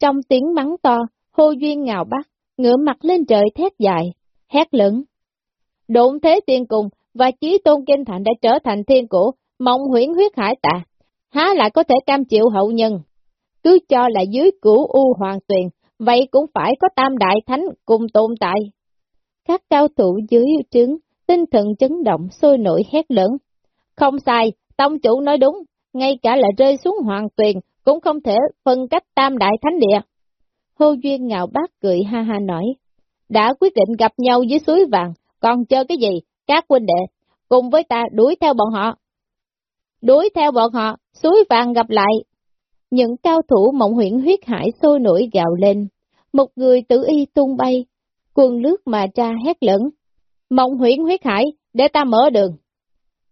A: Trong tiếng mắng to, hô duyên ngào bắt, ngửa mặt lên trời thét dài, hét lớn. Độn thế tiên cùng và chí tôn kinh thành đã trở thành thiên cổ, mộng huyễn huyết hải tạ, há lại có thể cam chịu hậu nhân. Cứ cho là dưới cửu u hoàng tuyền, vậy cũng phải có tam đại thánh cùng tồn tại. Các cao thủ dưới trướng, tinh thần chấn động, sôi nổi hét lớn. Không sai, tông chủ nói đúng, ngay cả là rơi xuống hoàng tuyền, cũng không thể phân cách tam đại thánh địa. Hô Duyên ngạo bác cười ha ha nói, đã quyết định gặp nhau dưới suối vàng, còn chờ cái gì, các huynh đệ, cùng với ta đuổi theo bọn họ. Đuổi theo bọn họ, suối vàng gặp lại. Những cao thủ mộng huyện huyết hải sôi nổi gạo lên, một người tử y tung bay, quần lướt mà cha hét lớn. Mộng huyện huyết hải, để ta mở đường.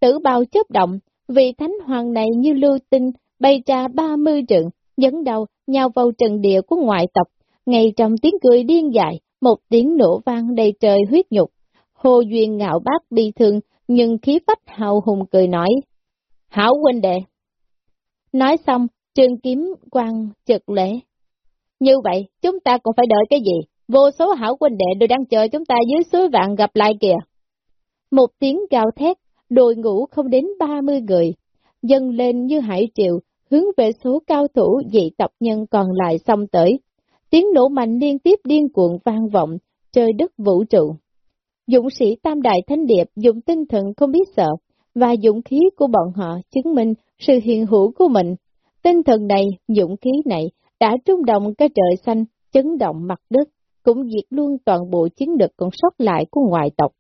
A: Tử bao chớp động, vì thánh hoàng này như lưu tinh, bay ra ba mươi trượng, dẫn đầu nhào vào trận địa của ngoại tộc, ngay trong tiếng cười điên dại, một tiếng nổ vang đầy trời huyết nhục. Hồ Duyên ngạo bác bi thương, nhưng khí phách hào hùng cười nói, Hảo huynh đệ! Nói xong, trường kiếm quang trực lễ. Như vậy, chúng ta còn phải đợi cái gì? Vô số hảo huynh đệ đều đang chờ chúng ta dưới suối vạn gặp lại kìa. Một tiếng gào thét, đội ngũ không đến 30 người, dâng lên như hải triệu, hướng về số cao thủ dị tộc nhân còn lại xông tới. Tiếng nổ mạnh liên tiếp điên cuộn vang vọng, trời đất vũ trụ. Dũng sĩ Tam Đại Thánh Điệp dùng tinh thần không biết sợ, và dũng khí của bọn họ chứng minh sự hiện hữu của mình. Tinh thần này, dũng khí này đã trung động cái trời xanh, chấn động mặt đất, cũng diệt luôn toàn bộ chiến lực còn sót lại của ngoại tộc.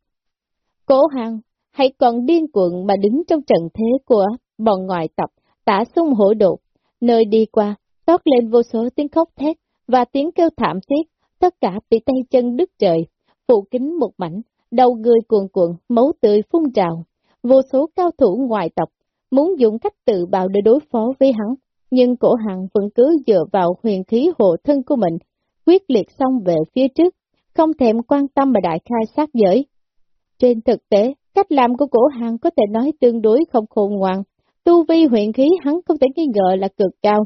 A: Cố Hằng hay còn điên cuộn mà đứng trong trận thế của bọn ngoại tộc, tả xung hổ đột, nơi đi qua, tót lên vô số tiếng khóc thét và tiếng kêu thảm thiết, tất cả bị tay chân đứt trời, phụ kính một mảnh, đầu người cuồn cuộn, máu tươi phun trào. Vô số cao thủ ngoại tộc muốn dùng cách tự bào để đối phó với hắn, nhưng cổ hằng vẫn cứ dựa vào huyền khí hộ thân của mình, quyết liệt xong về phía trước, không thèm quan tâm mà đại khai sát giới. Trên thực tế, cách làm của cổ hằng có thể nói tương đối không khôn ngoan, tu vi huyền khí hắn không thể nghi ngờ là cực cao.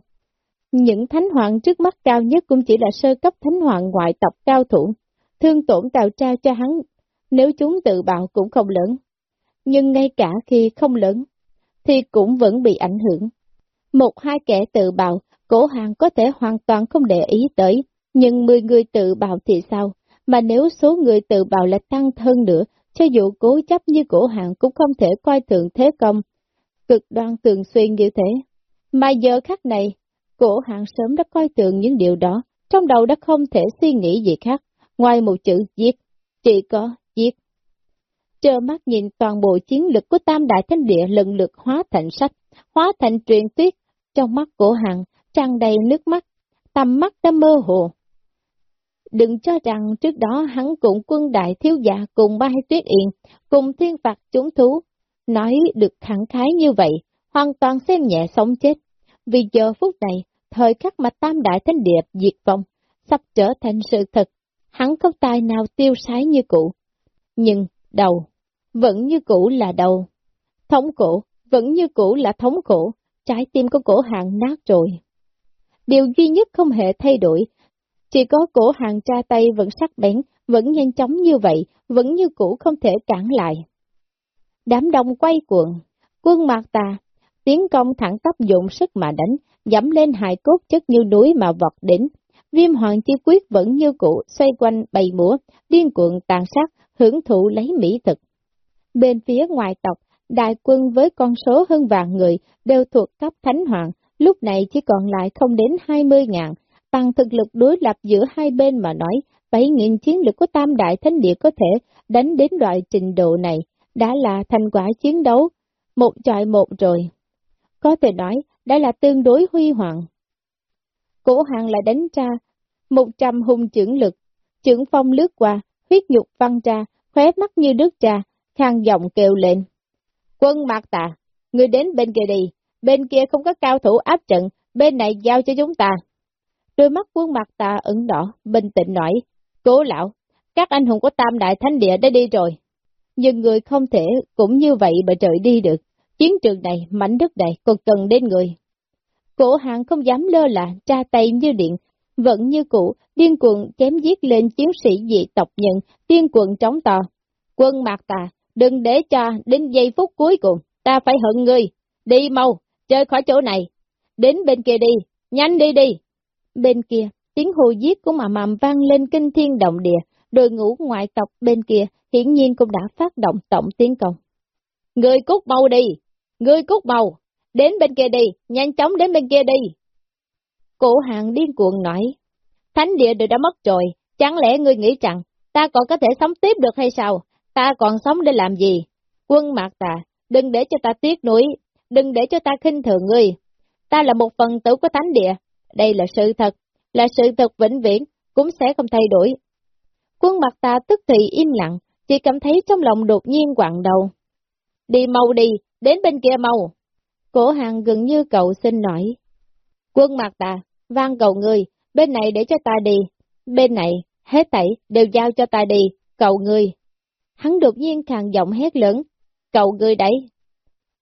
A: Những thánh hoàng trước mắt cao nhất cũng chỉ là sơ cấp thánh hoàng ngoại tộc cao thủ, thương tổn tạo trao cho hắn, nếu chúng tự bạo cũng không lớn. Nhưng ngay cả khi không lớn, thì cũng vẫn bị ảnh hưởng. Một hai kẻ tự bạo, cổ hàng có thể hoàn toàn không để ý tới, nhưng 10 người tự bạo thì sao? Mà nếu số người tự bạo lại tăng hơn nữa, cho dù cố chấp như cổ hàng cũng không thể coi thường thế công, cực đoan thường xuyên như thế. Mà giờ khắc này, cổ hạng sớm đã coi thường những điều đó, trong đầu đã không thể suy nghĩ gì khác, ngoài một chữ giết, chỉ có giết. Trơ mắt nhìn toàn bộ chiến lực của Tam Đại Thánh Địa lần lượt hóa thành sách, hóa thành truyền tuyết, trong mắt cổ hạng tràn đầy nước mắt, tầm mắt đã mơ hồ. Đừng cho rằng trước đó hắn cùng quân đại thiếu giả cùng ba tuyết yên, cùng thiên phạt chúng thú, nói được thẳng khái như vậy, hoàn toàn xem nhẹ sống chết. Vì giờ phút này, thời khắc mà tam đại thánh địa diệt vong, sắp trở thành sự thật, hắn không tài nào tiêu sái như cũ. Nhưng, đầu, vẫn như cũ là đầu. Thống cổ, vẫn như cũ là thống cổ, trái tim của cổ hàng nát rồi. Điều duy nhất không hề thay đổi, chỉ có cổ hàng tra tay vẫn sắc bén, vẫn nhanh chóng như vậy, vẫn như cũ không thể cản lại. Đám đông quay cuộn, quân mạc tà, tiến công thẳng tắp dụng sức mà đánh, dẫm lên hài cốt chất như núi mà vọt đỉnh. Viêm hoàng chi quyết vẫn như cũ, xoay quanh bầy múa, điên cuộn tàn sát, hưởng thụ lấy mỹ thực. Bên phía ngoài tộc, đại quân với con số hơn vạn người đều thuộc cấp thánh hoàng, lúc này chỉ còn lại không đến 20 ngàn. Bằng thực lực đối lập giữa hai bên mà nói, 7.000 chiến lực của tam đại thánh địa có thể đánh đến loại trình độ này, đã là thành quả chiến đấu, một trọi một rồi. Có thể nói, đã là tương đối huy hoàng. Cổ hàng lại đánh ra, một trăm hung trưởng lực, trưởng phong lướt qua, huyết nhục văng ra, khóe mắt như nước trà, khang giọng kêu lên. Quân Mạc Tà, người đến bên kia đi, bên kia không có cao thủ áp trận, bên này giao cho chúng ta. Đôi mắt quân Mạc Tà ửng đỏ, bình tĩnh nói, cố lão, các anh hùng của Tam Đại Thánh Địa đã đi rồi nhưng người không thể cũng như vậy mà trời đi được. chiến trường này, mảnh đất này còn cần đến người. Cổ hạng không dám lơ là, tra tay như điện, vẫn như cũ, điên cuồng chém giết lên chiến sĩ dị tộc nhận điên cuồng trống to. Quân mạc tà, đừng để cho đến giây phút cuối cùng, ta phải hận ngươi, đi mau, chơi khỏi chỗ này, đến bên kia đi, nhanh đi đi. Bên kia, tiếng hồ giết của mà mầm vang lên kinh thiên động địa, đội ngũ ngoại tộc bên kia hiển nhiên cũng đã phát động tổng tiến công. Người cút bầu đi, người cút bầu đến bên kia đi, nhanh chóng đến bên kia đi. Cổ hạng điên cuồng nói, thánh địa đều đã mất rồi, chẳng lẽ ngươi nghĩ rằng ta còn có thể sống tiếp được hay sao? Ta còn sống để làm gì? Quân mạc ta, đừng để cho ta tiếc nuối, đừng để cho ta khinh thường ngươi. Ta là một phần tử của thánh địa, đây là sự thật, là sự thật vĩnh viễn, cũng sẽ không thay đổi. Quân mặt ta tức thì im lặng, chỉ cảm thấy trong lòng đột nhiên quặn đầu. Đi mau đi, đến bên kia mau. Cổ hàng gần như cậu xin nổi. Quân mặt à, ta, vang cầu người, bên này để cho ta đi, bên này, hết thảy đều giao cho ta đi, cầu người. Hắn đột nhiên càng giọng hét lớn, cầu người đấy.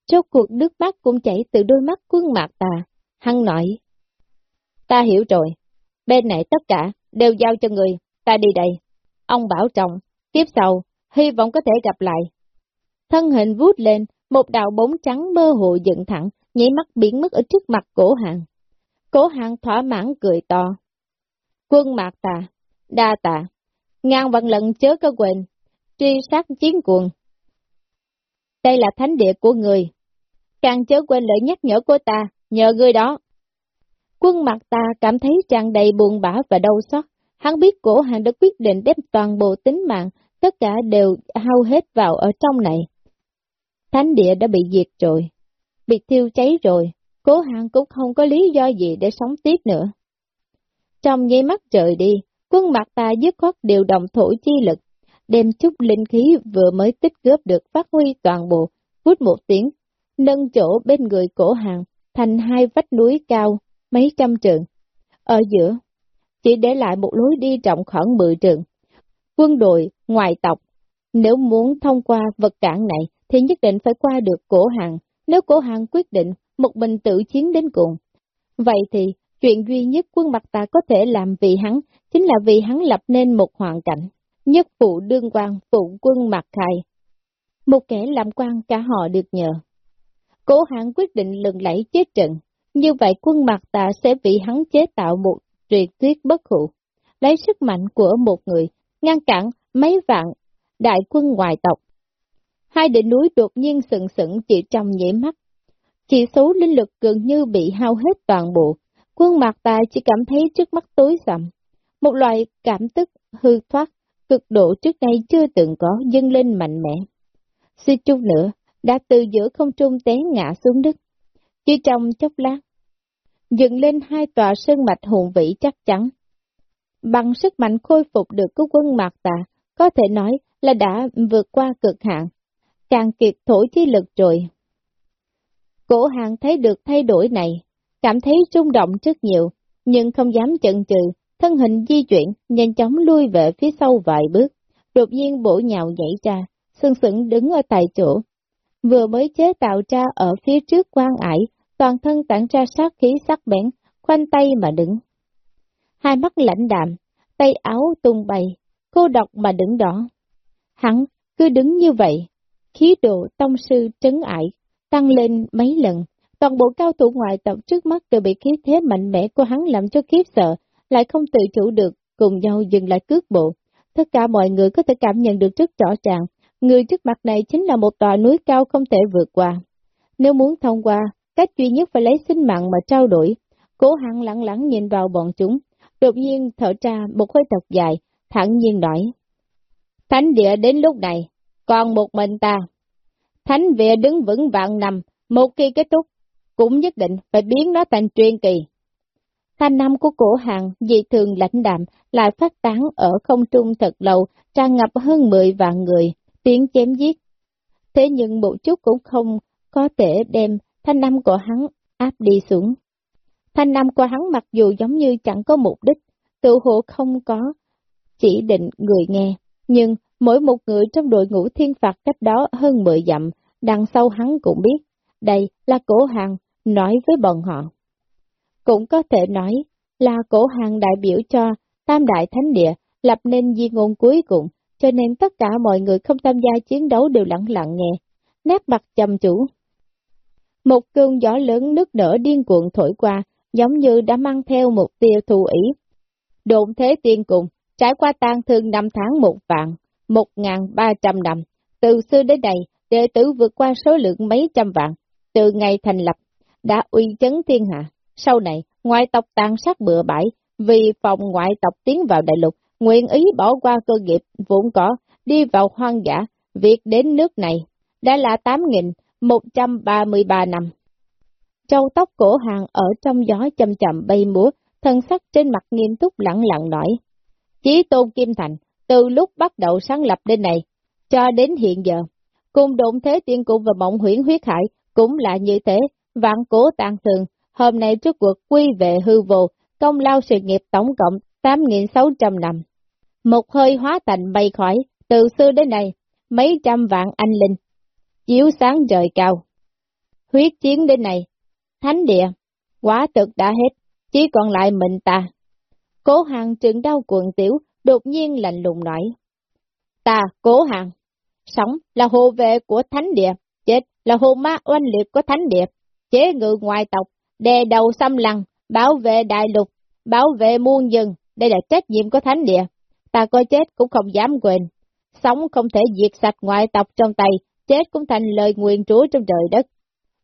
A: Chốt cuộc nước mắt cũng chảy từ đôi mắt quân mạc tà, hắn nói. Ta hiểu rồi, bên này tất cả đều giao cho người, ta đi đây. Ông bảo trọng, tiếp sau, hy vọng có thể gặp lại. Thân hình vút lên, một đạo bóng trắng mơ hồ dựng thẳng, nhảy mắt biến mất ở trước mặt cổ hàng. Cổ hàng thỏa mãn cười to. Quân mạc tà, đa tà, ngàn vạn lần chớ có quên, truy sát chiến cuồng. Đây là thánh địa của người, càng chớ quên lời nhắc nhở của ta, nhờ người đó. Quân mặt ta cảm thấy tràn đầy buồn bã và đau xót, hắn biết cổ hàng đã quyết định đem toàn bộ tính mạng, tất cả đều hao hết vào ở trong này. Thánh địa đã bị diệt rồi, bị thiêu cháy rồi, cố hàng cũng không có lý do gì để sống tiếp nữa. Trong giây mắt trời đi, quân mặt ta dứt khoát điều động thổ chi lực, đem chút linh khí vừa mới tích góp được phát huy toàn bộ, vút một tiếng, nâng chỗ bên người cổ hàng, thành hai vách núi cao, mấy trăm trường. Ở giữa, chỉ để lại một lối đi rộng khoảng 10 trường. Quân đội, ngoại tộc, nếu muốn thông qua vật cản này, thì nhất định phải qua được cổ hàng. Nếu cổ hàng quyết định một mình tự chiến đến cùng. Vậy thì, chuyện duy nhất quân mặt ta có thể làm vì hắn, chính là vì hắn lập nên một hoàn cảnh. Nhất phụ đương quan, phụ quân mặt khai. Một kẻ làm quan cả họ được nhờ. Cổ hạng quyết định lừng lẫy chết trận, như vậy quân mặt ta sẽ bị hắn chế tạo một truyền thuyết bất hủ, lấy sức mạnh của một người, ngăn cản mấy vạn đại quân ngoài tộc. Hai đỉnh núi đột nhiên sừng sững chỉ trong nhảy mắt. Chỉ số linh lực gần như bị hao hết toàn bộ, quân mặt ta chỉ cảm thấy trước mắt tối sầm. Một loại cảm tức hư thoát, cực độ trước nay chưa từng có dâng lên mạnh mẽ. Suy chút nữa, đã từ giữa không trung té ngã xuống đất. Chỉ trong chốc lát, dựng lên hai tòa sơn mạch hùng vĩ chắc chắn. Bằng sức mạnh khôi phục được của quân mạc tà, có thể nói là đã vượt qua cực hạn, càng kiệt thổi chi lực rồi. Cổ hàng thấy được thay đổi này, cảm thấy rung động rất nhiều, nhưng không dám chần chừ, thân hình di chuyển, nhanh chóng lui về phía sau vài bước, đột nhiên bổ nhào nhảy ra, sưng sững đứng ở tại chỗ. Vừa mới chế tạo ra ở phía trước quan ải, toàn thân tản ra sát khí sắc bén, khoanh tay mà đứng. Hai mắt lãnh đạm, tay áo tung bay, cô độc mà đứng đó. Hắn cứ đứng như vậy, khí độ tông sư trấn ải, tăng lên mấy lần. Toàn bộ cao thủ ngoại tộc trước mắt đều bị khí thế mạnh mẽ của hắn làm cho khiếp sợ, lại không tự chủ được, cùng nhau dừng lại cước bộ. Tất cả mọi người có thể cảm nhận được rất rõ ràng, người trước mặt này chính là một tòa núi cao không thể vượt qua. Nếu muốn thông qua, cách duy nhất phải lấy sinh mạng mà trao đổi. Cố hạng lặng lặng nhìn vào bọn chúng, đột nhiên thở ra một hơi thật dài, thẳng nhiên nói. Thánh địa đến lúc này, còn một mình ta. Thánh địa đứng vững vạn năm, một khi kết thúc, cũng nhất định phải biến nó thành truyền kỳ. Thanh năm của cổ hàng dị thường lãnh đạm lại phát tán ở không trung thật lâu, tràn ngập hơn 10 vạn người, tiếng chém giết. Thế nhưng một chút cũng không có thể đem thanh năm của hắn áp đi xuống. Thanh Nam của hắn mặc dù giống như chẳng có mục đích, tự hộ không có chỉ định người nghe, nhưng mỗi một người trong đội ngũ thiên phạt cách đó hơn 10 dặm, đằng sau hắn cũng biết, đây là cổ hàng nói với bọn họ. Cũng có thể nói là cổ hàng đại biểu cho Tam Đại Thánh Địa lập nên di ngôn cuối cùng, cho nên tất cả mọi người không tham gia chiến đấu đều lặng lặng nghe, nét mặt chăm chủ. Một cơn gió lớn nước nở điên cuộn thổi qua, giống như đã mang theo một tia thù ý. Độn thế tiên cùng, trải qua tan thương năm tháng một vạn, một ngàn ba trăm năm, từ xưa đến nay, đệ tử vượt qua số lượng mấy trăm vạn, từ ngày thành lập, đã uy chấn thiên hạ. Sau này, ngoại tộc tàn sát bừa bãi, vì phòng ngoại tộc tiến vào đại lục, nguyện ý bỏ qua cơ nghiệp vốn có, đi vào hoang dã, việc đến nước này đã là 8.133 năm. Châu tóc cổ hàng ở trong gió chậm chậm bay múa, thân sắc trên mặt nghiêm túc lặng lặng nói. Chí tôn Kim Thành, từ lúc bắt đầu sáng lập đến này, cho đến hiện giờ, cùng đụng thế tiên cung và mộng huyễn huyết hải cũng là như thế, vạn cố tàn thường, hôm nay trước cuộc quy về hư vô, công lao sự nghiệp tổng cộng 8.600 năm. Một hơi hóa thành bay khỏi, từ xưa đến nay, mấy trăm vạn anh linh, chiếu sáng trời cao. Huyết chiến đến này, thánh địa, quá thực đã hết, chỉ còn lại mình ta. Cố hàng trừng đau cuộn tiểu, đột nhiên lạnh lùng nói. Ta, cố hàng, sống là hộ vệ của thánh địa, chết là hồ ma oanh liệt của thánh địa, chế ngự ngoại tộc, đè đầu xâm lăng, bảo vệ đại lục, bảo vệ muôn dân, đây là trách nhiệm của thánh địa. Ta coi chết cũng không dám quên, sống không thể diệt sạch ngoại tộc trong tay, chết cũng thành lời nguyện trúa trong trời đất.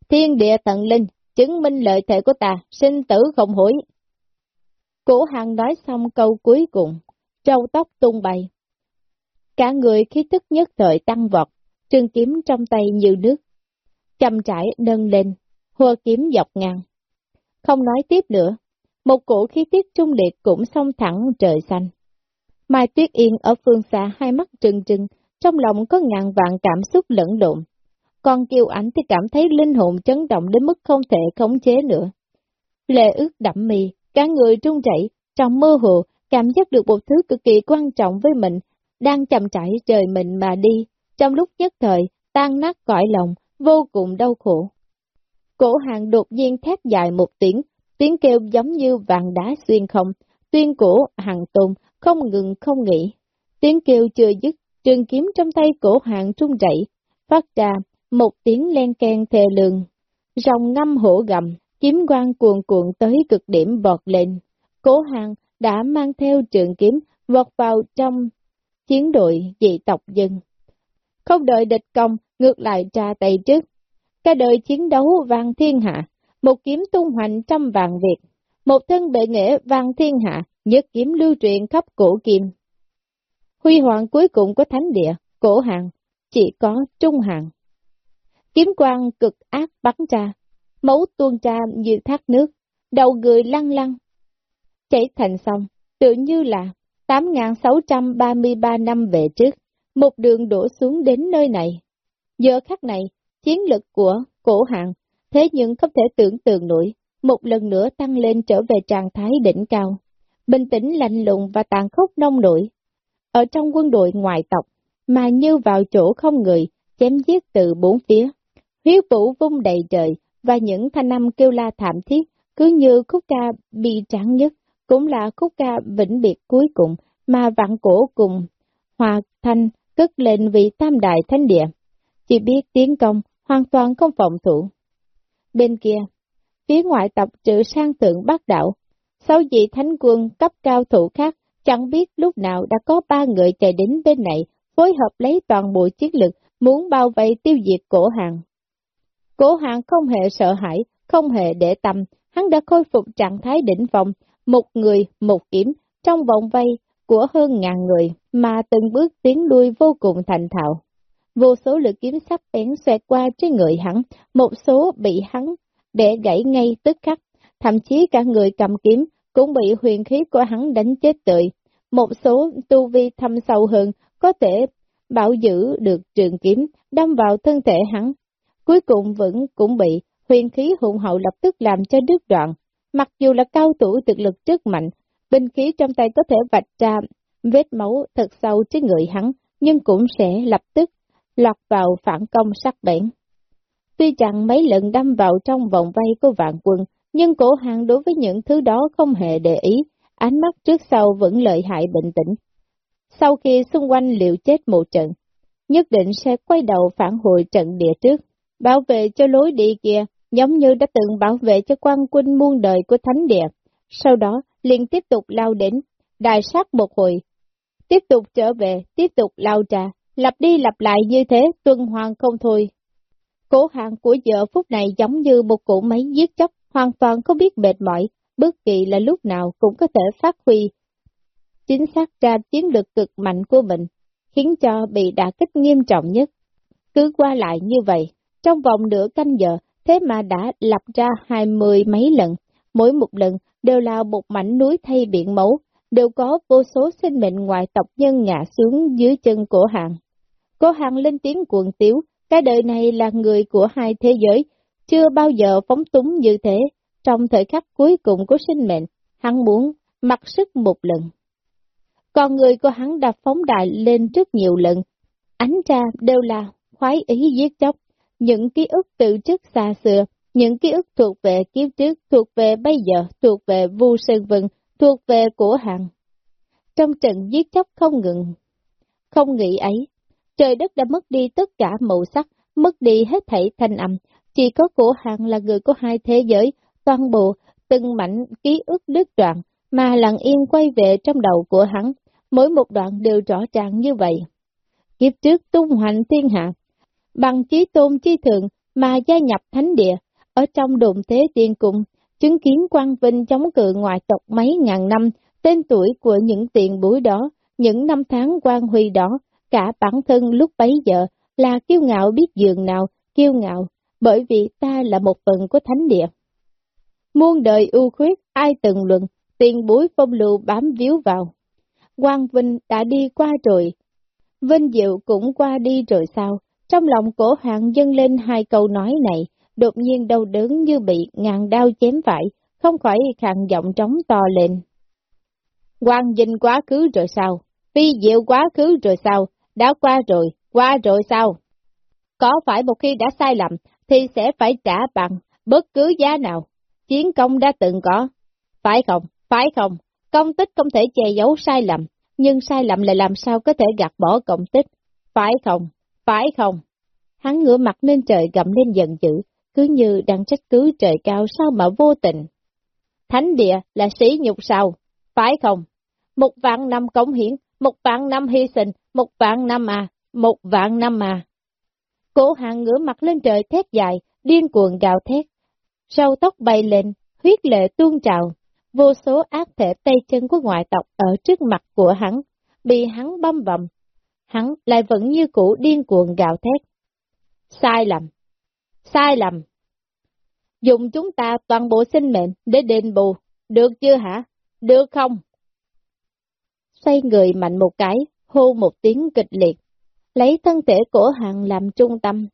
A: Thiên địa tận linh, chứng minh lợi thể của ta, sinh tử không hối. Cổ hàng nói xong câu cuối cùng, trâu tóc tung bay. Cả người khí tức nhất thời tăng vọt, trường kiếm trong tay như nước, chầm trải nâng lên, hùa kiếm dọc ngang. Không nói tiếp nữa, một cổ khí tiết trung liệt cũng xông thẳng trời xanh. Mai Tuyết Yên ở phương xa hai mắt trừng trừng, trong lòng có ngàn vạn cảm xúc lẫn lộn. Còn Kiều Ảnh thì cảm thấy linh hồn chấn động đến mức không thể khống chế nữa. Lệ ước đậm mì, cả người trung chảy, trong mơ hồ, cảm giác được một thứ cực kỳ quan trọng với mình, đang chậm chảy trời mình mà đi, trong lúc nhất thời, tan nát cõi lòng, vô cùng đau khổ. Cổ hàng đột nhiên thét dài một tiếng, tiếng kêu giống như vàng đá xuyên không, tuyên cổ hàng tùng, không ngừng không nghỉ. Tiếng kêu chưa dứt, trường kiếm trong tay cổ hàng trung chảy, phát ra một tiếng len ken thề lường. Rồng ngâm hổ gầm, kiếm quang cuồn cuộn tới cực điểm bọt lên. Cổ hàng đã mang theo trường kiếm vọt vào trong chiến đội dị tộc dân. Không đợi địch công, ngược lại tra tay trước. Cả đời chiến đấu vang thiên hạ, một kiếm tung hoành trăm vàng Việt, một thân bệ nghệ vang thiên hạ, nhất kiếm lưu truyền khắp cổ kim. Huy hoàng cuối cùng của thánh địa, cổ hàng, chỉ có trung hàng. Kiếm quang cực ác bắn ra, máu tuôn ra như thác nước, đầu người lăn lăn. Chảy thành sông, tự như là 8.633 năm về trước, một đường đổ xuống đến nơi này. Giờ khắc này, chiến lực của cổ hạng, thế nhưng không thể tưởng tượng nổi, một lần nữa tăng lên trở về trạng thái đỉnh cao. Bình tĩnh lạnh lùng và tàn khốc nông nổi. Ở trong quân đội ngoại tộc, mà như vào chỗ không người, chém giết từ bốn phía. Huyết vũ vung đầy trời, và những thanh âm kêu la thảm thiết, cứ như khúc ca bi tráng nhất, cũng là khúc ca vĩnh biệt cuối cùng mà vạn cổ cùng hòa thanh cất lên vì tam đại thánh địa. Chỉ biết tiến công, hoàn toàn không phòng thủ. Bên kia, phía ngoại tập trự sang tượng bác đạo, sau vị thánh quân cấp cao thủ khác, chẳng biết lúc nào đã có ba người chạy đến bên này, phối hợp lấy toàn bộ chiến lực, muốn bao vây tiêu diệt cổ hàng. Cổ hàng không hề sợ hãi, không hề để tâm, hắn đã khôi phục trạng thái đỉnh phòng, một người, một kiếm, trong vòng vây của hơn ngàn người, mà từng bước tiến lui vô cùng thành thạo. Vô số lưỡi kiếm sắc bén xoẹt qua trên người hắn, một số bị hắn bẻ gãy ngay tức khắc, thậm chí cả người cầm kiếm cũng bị huyền khí của hắn đánh chết tươi. Một số tu vi thâm sâu hơn có thể bảo giữ được trường kiếm đâm vào thân thể hắn. Cuối cùng vẫn cũng bị huyền khí hùng hậu lập tức làm cho đứt đoạn. Mặc dù là cao thủ thực lực rất mạnh, binh khí trong tay có thể vạch ra vết máu thật sâu trên người hắn, nhưng cũng sẽ lập tức lọt vào phản công sắc bén. Tuy rằng mấy lần đâm vào trong vòng vây của vạn quân, nhưng cổ hàng đối với những thứ đó không hề để ý, ánh mắt trước sau vẫn lợi hại bình tĩnh. Sau khi xung quanh liệu chết một trận, nhất định sẽ quay đầu phản hồi trận địa trước, bảo vệ cho lối đi kia, giống như đã từng bảo vệ cho quan quân muôn đời của thánh địa. Sau đó, liền tiếp tục lao đến, đài sát một hồi, tiếp tục trở về, tiếp tục lao trà, lặp đi lặp lại như thế, tuần hoàn không thôi. Cổ hạng của vợ phút này giống như một cỗ máy giết chóc, hoàn toàn không biết mệt mỏi, bất kỳ là lúc nào cũng có thể phát huy chính xác ra chiến lược cực mạnh của mình, khiến cho bị đả kích nghiêm trọng nhất. Cứ qua lại như vậy, trong vòng nửa canh giờ, thế mà đã lập ra hai mươi mấy lần, mỗi một lần đều là một mảnh núi thay biển mẫu, đều có vô số sinh mệnh ngoại tộc nhân ngã xuống dưới chân cổ hàng. Cổ hàng lên tiếng cuồng tiếu, cái đời này là người của hai thế giới, chưa bao giờ phóng túng như thế, trong thời khắc cuối cùng của sinh mệnh, hắn muốn mặc sức một lần. Còn người của hắn đã phóng đại lên rất nhiều lần, ánh ra đều là khoái ý giết chóc, những ký ức từ trước xa xưa, những ký ức thuộc về kiếp trước, thuộc về bây giờ, thuộc về Vu Sơn Vân, thuộc về của hàng. Trong trận giết chóc không ngừng, không nghĩ ấy, trời đất đã mất đi tất cả màu sắc, mất đi hết thảy thanh âm, chỉ có của hàng là người của hai thế giới, toàn bộ, từng mảnh ký ức đứt đoạn, mà lặng yên quay về trong đầu của hắn, mỗi một đoạn đều rõ ràng như vậy. Kiếp trước tung hoành thiên hạ, bằng trí tôn chi thượng mà gia nhập thánh địa, ở trong đồn thế tiên cung, chứng kiến quan vinh chống cự ngoại tộc mấy ngàn năm, tên tuổi của những tiền bối đó, những năm tháng quan huy đó, cả bản thân lúc bấy giờ là kiêu ngạo biết dường nào, kiêu ngạo, bởi vì ta là một phần của thánh địa. Muôn đời ưu khuyết, ai từng luận, tiền bối phong lưu bám víu vào. Quang Vinh đã đi qua rồi, Vinh Diệu cũng qua đi rồi sao? Trong lòng cổ hạng dâng lên hai câu nói này, đột nhiên đau đớn như bị ngàn đau chém phải, không khỏi khàn giọng trống to lên. Quang dinh quá khứ rồi sao? Phi Diệu quá khứ rồi sao? Đã qua rồi, qua rồi sao? Có phải một khi đã sai lầm, thì sẽ phải trả bằng, bất cứ giá nào. Chiến công đã từng có. Phải không? Phải không? Công tích không thể che giấu sai lầm, nhưng sai lầm lại làm sao có thể gạt bỏ công tích. Phải không? Phải không? Hắn ngửa mặt lên trời gầm lên giận dữ, cứ như đang trách cứ trời cao sao mà vô tình. Thánh địa là sĩ nhục sao? Phải không? Một vạn năm cống hiến, một vạn năm hy sinh, một vạn năm à, một vạn năm à. Cổ hàng ngửa mặt lên trời thét dài, điên cuồng gào thét. Râu tóc bay lên, huyết lệ tuôn trào, vô số ác thể tay chân của ngoại tộc ở trước mặt của hắn, bị hắn băm vầm. Hắn lại vẫn như cũ điên cuồng gào thét. Sai lầm! Sai lầm! Dùng chúng ta toàn bộ sinh mệnh để đền bù, được chưa hả? Được không? Xoay người mạnh một cái, hô một tiếng kịch liệt, lấy thân thể cổ hàng làm trung tâm.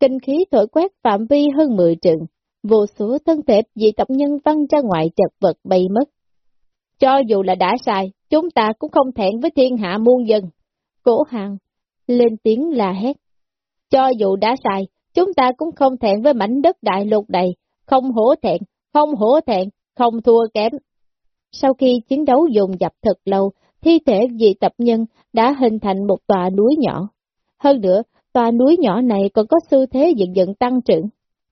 A: Kinh khí thổi quét phạm vi hơn 10 trường, vô số thân thể dị tộc nhân văng ra ngoài chật vật bay mất. Cho dù là đã sai, chúng ta cũng không thẹn với thiên hạ muôn dân. Cổ hàng lên tiếng là hét. Cho dù đã sai, chúng ta cũng không thẹn với mảnh đất đại lục này, không hổ thẹn, không hổ thẹn, không thua kém. Sau khi chiến đấu dùng dập thật lâu, thi thể dị tập nhân đã hình thành một tòa núi nhỏ. Hơn nữa, tòa núi nhỏ này còn có xu thế dần dần tăng trưởng.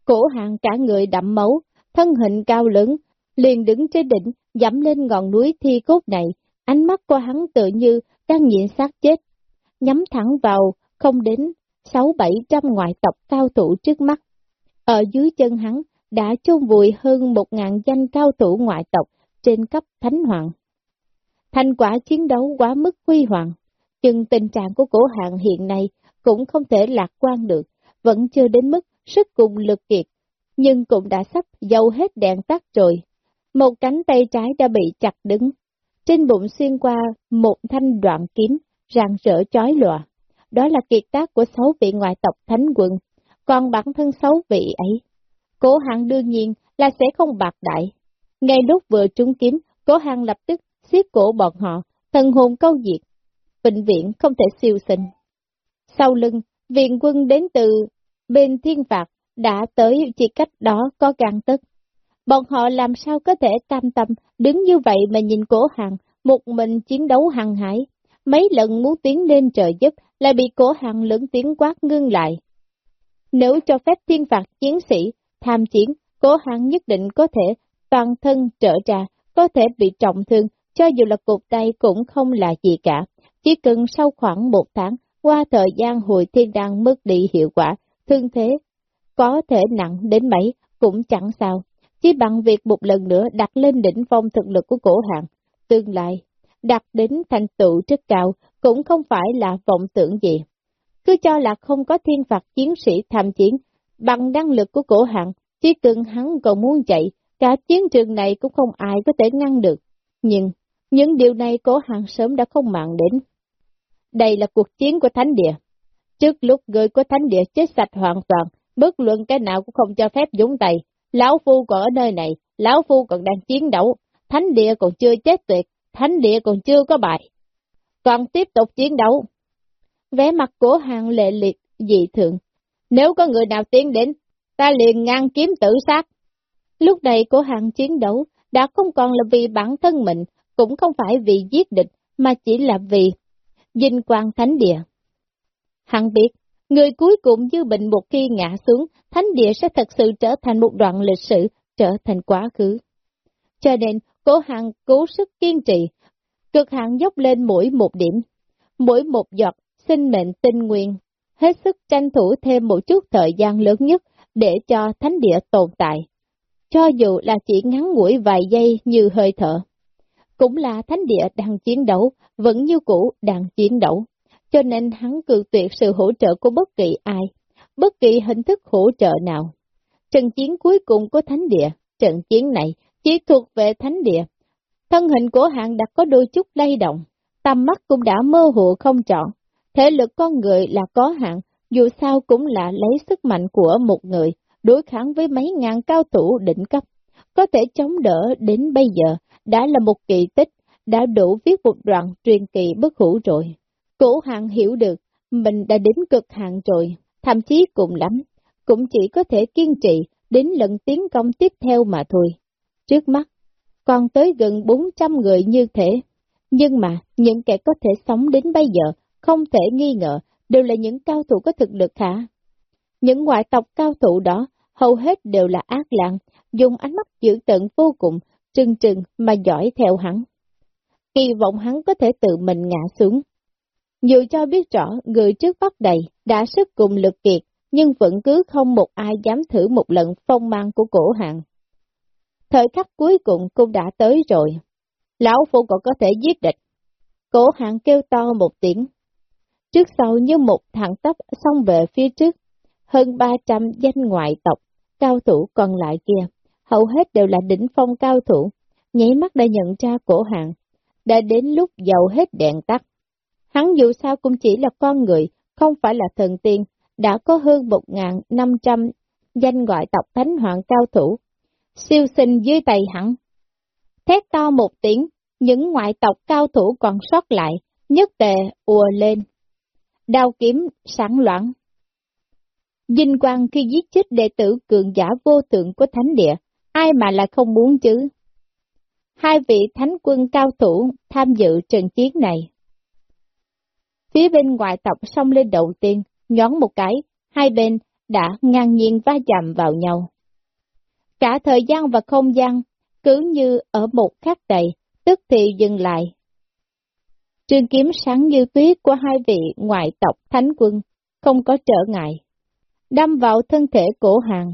A: Cổ hàng cả người đậm máu, thân hình cao lớn, liền đứng trên đỉnh, dẫm lên ngọn núi thi cốt này, ánh mắt của hắn tự như đang nhịn xác chết, nhắm thẳng vào, không đến sáu bảy trăm ngoại tộc cao thủ trước mắt. Ở dưới chân hắn đã chôn vùi hơn một ngàn danh cao thủ ngoại tộc trên cấp thánh hoàng. Thành quả chiến đấu quá mức huy hoàng, nhưng tình trạng của cổ hạng hiện nay cũng không thể lạc quan được, vẫn chưa đến mức sức cùng lực kiệt, nhưng cũng đã sắp dầu hết đèn tắt rồi. Một cánh tay trái đã bị chặt đứng, trên bụng xuyên qua một thanh đoạn kiếm, rạng rỡ chói lòa. Đó là kiệt tác của sáu vị ngoại tộc thánh quận, còn bản thân sáu vị ấy. Cố hạng đương nhiên là sẽ không bạc đại. Ngay lúc vừa trúng kiếm, cố hạng lập tức xiết cổ bọn họ, thần hồn câu diệt. Bệnh viện không thể siêu sinh. Sau lưng, viện quân đến từ bên thiên phạt đã tới chỉ cách đó có gan tức. Bọn họ làm sao có thể cam tâm đứng như vậy mà nhìn cổ hàng, một mình chiến đấu hăng hải. Mấy lần muốn tiến lên trợ giúp lại bị cổ hàng lớn tiếng quát ngưng lại. Nếu cho phép thiên phạt chiến sĩ tham chiến, cổ hàng nhất định có thể toàn thân trở ra, có thể bị trọng thương, cho dù là cục tay cũng không là gì cả. Chỉ cần sau khoảng một tháng, qua thời gian hồi thiên đăng mất đi hiệu quả, thương thế có thể nặng đến mấy cũng chẳng sao. Chỉ bằng việc một lần nữa đặt lên đỉnh phong thực lực của cổ hạng, tương lai, đặt đến thành tựu rất cao cũng không phải là vọng tưởng gì. Cứ cho là không có thiên phạt chiến sĩ tham chiến, bằng năng lực của cổ hạng, chỉ cần hắn còn muốn chạy, cả chiến trường này cũng không ai có thể ngăn được. Nhưng, những điều này cổ hạng sớm đã không mạng đến. Đây là cuộc chiến của Thánh Địa. Trước lúc người của Thánh Địa chết sạch hoàn toàn, bất luận cái nào cũng không cho phép dũng tay. Lão Phu còn ở nơi này, Lão Phu còn đang chiến đấu, Thánh Địa còn chưa chết tuyệt, Thánh Địa còn chưa có bại. Còn tiếp tục chiến đấu. Vẻ mặt của hàng lệ liệt dị thượng. Nếu có người nào tiến đến, ta liền ngang kiếm tử sát. Lúc này của hàng chiến đấu đã không còn là vì bản thân mình, cũng không phải vì giết địch, mà chỉ là vì dinh quang thánh địa. Hắn biết, người cuối cùng dư bệnh một khi ngã xuống, thánh địa sẽ thật sự trở thành một đoạn lịch sử, trở thành quá khứ. Cho nên, cố hàng cố sức kiên trì, cực hạn dốc lên mỗi một điểm, mỗi một giọt sinh mệnh tinh nguyên, hết sức tranh thủ thêm một chút thời gian lớn nhất để cho thánh địa tồn tại. Cho dù là chỉ ngắn ngủi vài giây như hơi thở cũng là thánh địa đang chiến đấu, vẫn như cũ đang chiến đấu, cho nên hắn cự tuyệt sự hỗ trợ của bất kỳ ai, bất kỳ hình thức hỗ trợ nào. Trận chiến cuối cùng của thánh địa, trận chiến này chỉ thuộc về thánh địa. Thân hình của hạng đặc có đôi chút lay động, tầm mắt cũng đã mơ hồ không chọn. Thể lực con người là có hạn, dù sao cũng là lấy sức mạnh của một người, đối kháng với mấy ngàn cao thủ đỉnh cấp. Có thể chống đỡ đến bây giờ, đã là một kỳ tích, đã đủ viết một đoạn truyền kỳ bất hủ rồi. Cổ hạng hiểu được, mình đã đến cực hạn rồi, thậm chí cùng lắm, cũng chỉ có thể kiên trì đến lần tiến công tiếp theo mà thôi. Trước mắt, còn tới gần 400 người như thế, nhưng mà những kẻ có thể sống đến bây giờ, không thể nghi ngờ, đều là những cao thủ có thực lực hả? Những ngoại tộc cao thủ đó, hầu hết đều là ác lạng, dùng ánh mắt dữ tận vô cùng, trừng trừng mà giỏi theo hắn. Kỳ vọng hắn có thể tự mình ngã xuống. Dù cho biết rõ người trước bắt đầy đã sức cùng lực kiệt, nhưng vẫn cứ không một ai dám thử một lần phong mang của cổ hạng. Thời khắc cuối cùng cũng đã tới rồi. Lão Phu còn có thể giết địch. Cổ hạng kêu to một tiếng. Trước sau như một thằng tóc xông về phía trước, hơn 300 danh ngoại tộc, cao thủ còn lại kia hầu hết đều là đỉnh phong cao thủ, nhảy mắt đã nhận ra cổ hạng, đã đến lúc dầu hết đèn tắt. Hắn dù sao cũng chỉ là con người, không phải là thần tiên, đã có hơn 1.500 danh gọi tộc thánh hoàng cao thủ, siêu sinh dưới tay hắn. Thét to một tiếng, những ngoại tộc cao thủ còn sót lại, nhất tề ùa lên. Đao kiếm sáng loạn. Dinh quang khi giết chết đệ tử cường giả vô thượng của thánh địa, ai mà là không muốn chứ. Hai vị thánh quân cao thủ tham dự trận chiến này. Phía bên ngoại tộc xông lên đầu tiên, nhón một cái, hai bên đã ngang nhiên va chạm vào nhau. Cả thời gian và không gian, cứ như ở một khắc đầy, tức thì dừng lại. Trường kiếm sáng như tuyết của hai vị ngoại tộc thánh quân, không có trở ngại. Đâm vào thân thể cổ hàng.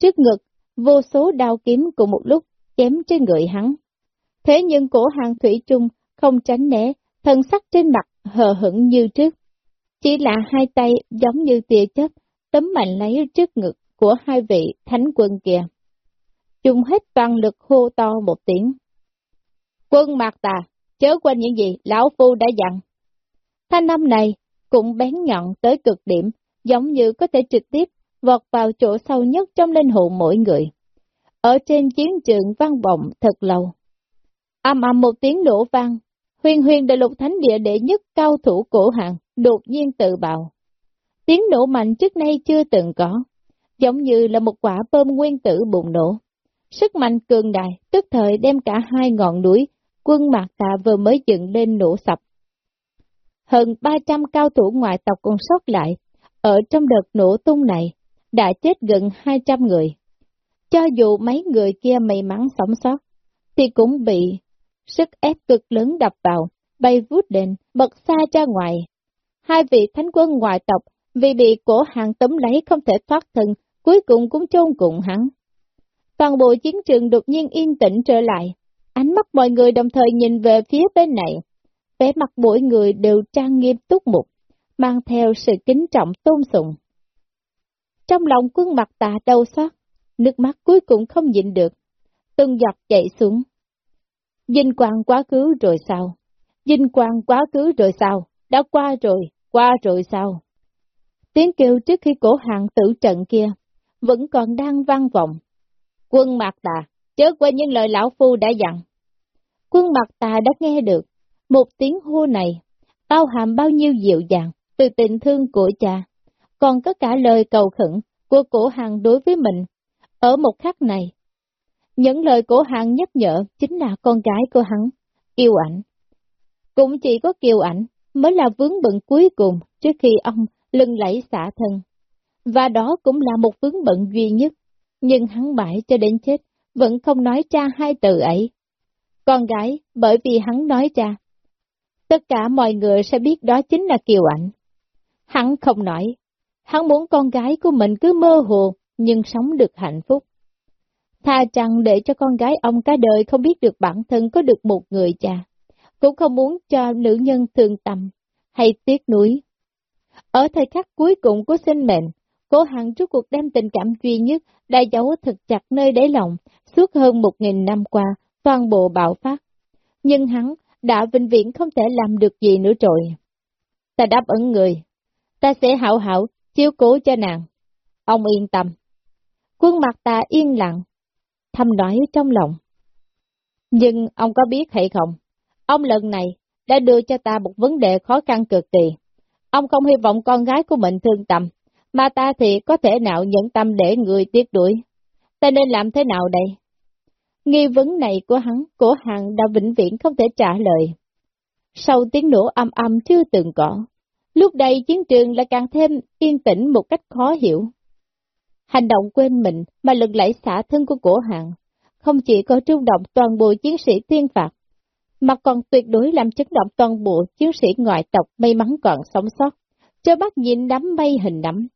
A: Trước ngực vô số đao kiếm cùng một lúc chém trên người hắn. Thế nhưng cổ hàng thủy chung không tránh né, thân sắc trên mặt hờ hững như trước. Chỉ là hai tay giống như tia chớp, tấm mạnh lấy trước ngực của hai vị thánh quân kia. Dùng hết toàn lực hô to một tiếng. Quân mạc tà, chớ quên những gì lão phu đã dặn. Thanh âm này cũng bén nhọn tới cực điểm, giống như có thể trực tiếp vọt vào chỗ sâu nhất trong linh hồn mỗi người. Ở trên chiến trường vang vọng thật lâu. Âm âm một tiếng nổ vang, huyền huyền đại lục thánh địa đệ nhất cao thủ cổ hạng, đột nhiên tự bào. Tiếng nổ mạnh trước nay chưa từng có. giống như là một quả bơm nguyên tử bùng nổ. Sức mạnh cường đại, tức thời đem cả hai ngọn núi, quân mạc tạ vừa mới dựng lên nổ sập. Hơn 300 cao thủ ngoại tộc còn sót lại, ở trong đợt nổ tung này, đã chết gần 200 người. Cho dù mấy người kia may mắn sống sót, thì cũng bị sức ép cực lớn đập vào, bay vút lên, bật xa ra ngoài. Hai vị thánh quân ngoại tộc vì bị cổ hàng tấm lấy không thể thoát thân, cuối cùng cũng chôn cùng hắn. Toàn bộ chiến trường đột nhiên yên tĩnh trở lại, ánh mắt mọi người đồng thời nhìn về phía bên này, vẻ mặt mỗi người đều trang nghiêm túc mục, mang theo sự kính trọng tôn sùng. Trong lòng quân mặt tà đau xót, nước mắt cuối cùng không nhịn được, từng giọt chảy xuống. Dinh quang quá khứ rồi sao? Dinh quang quá khứ rồi sao? Đã qua rồi, qua rồi sao? Tiếng kêu trước khi cổ hạng tử trận kia, vẫn còn đang vang vọng. Quân Mạc Tà, chớ quên những lời lão phu đã dặn. Quân Mạc Tà đã nghe được, một tiếng hô này, bao hàm bao nhiêu dịu dàng, từ tình thương của cha, còn có cả lời cầu khẩn của cổ hàng đối với mình. Ở một khắc này, những lời cổ hàng nhắc nhở chính là con gái của hắn, Kiều Ảnh. Cũng chỉ có Kiều Ảnh mới là vướng bận cuối cùng trước khi ông lưng lẫy xả thân. Và đó cũng là một vướng bận duy nhất, nhưng hắn mãi cho đến chết, vẫn không nói cha hai từ ấy. Con gái, bởi vì hắn nói cha, tất cả mọi người sẽ biết đó chính là Kiều Ảnh. Hắn không nói, hắn muốn con gái của mình cứ mơ hồ, nhưng sống được hạnh phúc. Tha chăng để cho con gái ông cả đời không biết được bản thân có được một người cha, cũng không muốn cho nữ nhân thương tâm hay tiếc nuối. Ở thời khắc cuối cùng của sinh mệnh, cố hằng trước cuộc đem tình cảm duy nhất đã giấu thật chặt nơi đáy lòng, suốt hơn một nghìn năm qua, toàn bộ bạo phát. Nhưng hắn đã vĩnh viễn không thể làm được gì nữa rồi. Ta đáp ứng người, ta sẽ hảo hảo, chiếu cố cho nàng. Ông yên tâm. Quân mặt ta yên lặng, thầm nói trong lòng. Nhưng ông có biết hay không? Ông lần này đã đưa cho ta một vấn đề khó khăn cực kỳ. Ông không hy vọng con gái của mình thương tâm, mà ta thì có thể nào nhận tâm để người tiếc đuổi. Ta nên làm thế nào đây? Nghi vấn này của hắn, của hàng đã vĩnh viễn không thể trả lời. Sau tiếng nổ âm âm chưa từng có, lúc đây chiến trường lại càng thêm yên tĩnh một cách khó hiểu. Hành động quên mình mà lực lẫy xả thân của cổ hạng, không chỉ có trung động toàn bộ chiến sĩ tiên phạt, mà còn tuyệt đối làm chấn động toàn bộ chiến sĩ ngoại tộc may mắn còn sống sót. Cho bắt nhìn đám bay hình nắm,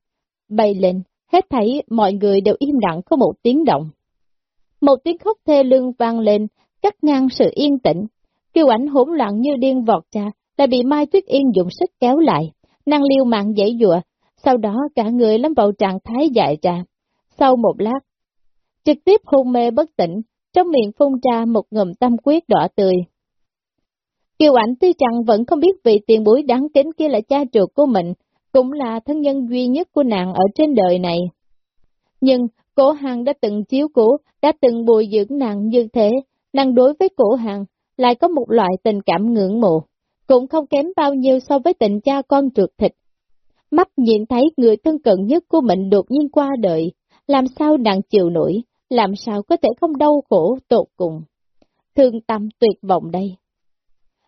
A: bay lên, hết thấy mọi người đều im lặng có một tiếng động. Một tiếng khóc thê lương vang lên, cắt ngang sự yên tĩnh, kiều ảnh hỗn loạn như điên vọt ra, lại bị Mai Tuyết Yên dùng sức kéo lại, năng liêu mạng dãy dụa, sau đó cả người lâm vào trạng thái dại ra. Sau một lát, trực tiếp hôn mê bất tỉnh, trong miệng phun ra một ngụm tâm quyết đỏ tươi. Kiều ảnh tuy rằng vẫn không biết vị tiền bối đáng kính kia là cha ruột của mình, cũng là thân nhân duy nhất của nàng ở trên đời này. Nhưng, cổ hàng đã từng chiếu cố, đã từng bồi dưỡng nàng như thế, nàng đối với cổ hàng lại có một loại tình cảm ngưỡng mộ, cũng không kém bao nhiêu so với tình cha con trượt thịt. Mắt nhìn thấy người thân cận nhất của mình đột nhiên qua đời, làm sao nàng chịu nổi, làm sao có thể không đau khổ tột cùng. Thương tâm tuyệt vọng đây.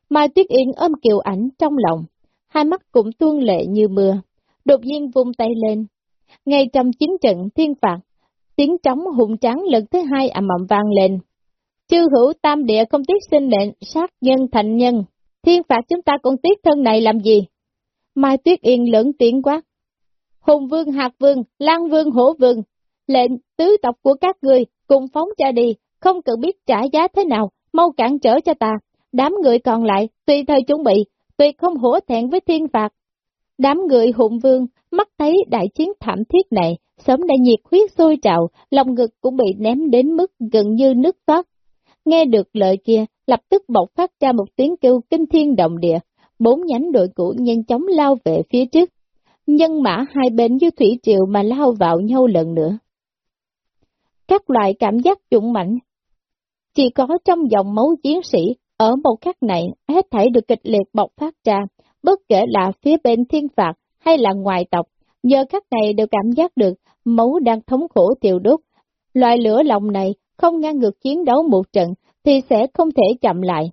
A: Mai Tuyết Yên ôm kiều ảnh trong lòng, hai mắt cũng tuôn lệ như mưa, đột nhiên vung tay lên. Ngay trong chiến trận thiên phạt, tiếng trống hùng trắng lần thứ hai ầm ầm vang lên. Chư hữu tam địa không tiếc sinh mệnh, sát nhân thành nhân. Thiên phạt chúng ta cũng tiếc thân này làm gì? Mai Tuyết Yên lớn tiếng quát. Hùng vương, hạt vương, lan vương, hổ vương, lệnh tứ tộc của các người cùng phóng ra đi, không cần biết trả giá thế nào, mau cản trở cho ta. Đám người còn lại, tùy thời chuẩn bị, tuyệt không hổ thẹn với thiên phạt. Đám người hùng vương, mắt thấy đại chiến thảm thiết này, sớm đã nhiệt huyết sôi trào, lòng ngực cũng bị ném đến mức gần như nước toát. Nghe được lời kia, lập tức bộc phát ra một tiếng kêu kinh thiên động địa, bốn nhánh đội cũ nhanh chóng lao về phía trước. Nhân mã hai bên như thủy triều mà lao vào nhau lần nữa. Các loại cảm giác trụng mạnh, chỉ có trong dòng máu chiến sĩ ở một khắc này, hết thảy được kịch liệt bộc phát ra, bất kể là phía bên thiên phạt hay là ngoài tộc, Giờ khắc này đều cảm giác được máu đang thống khổ tiêu đốt. Loại lửa lòng này không ngăn ngược chiến đấu một trận thì sẽ không thể chậm lại.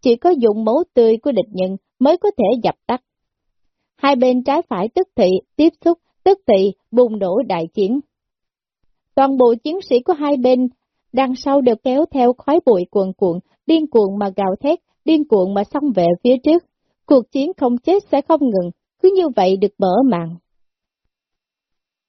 A: Chỉ có dùng máu tươi của địch nhân mới có thể dập tắt. Hai bên trái phải tức thị, tiếp xúc, tức thị, bùng nổ đại chiến. Toàn bộ chiến sĩ của hai bên đằng sau được kéo theo khói bụi cuồn cuộn, điên cuộn mà gào thét, điên cuộn mà xông về phía trước. Cuộc chiến không chết sẽ không ngừng, cứ như vậy được mở mạng.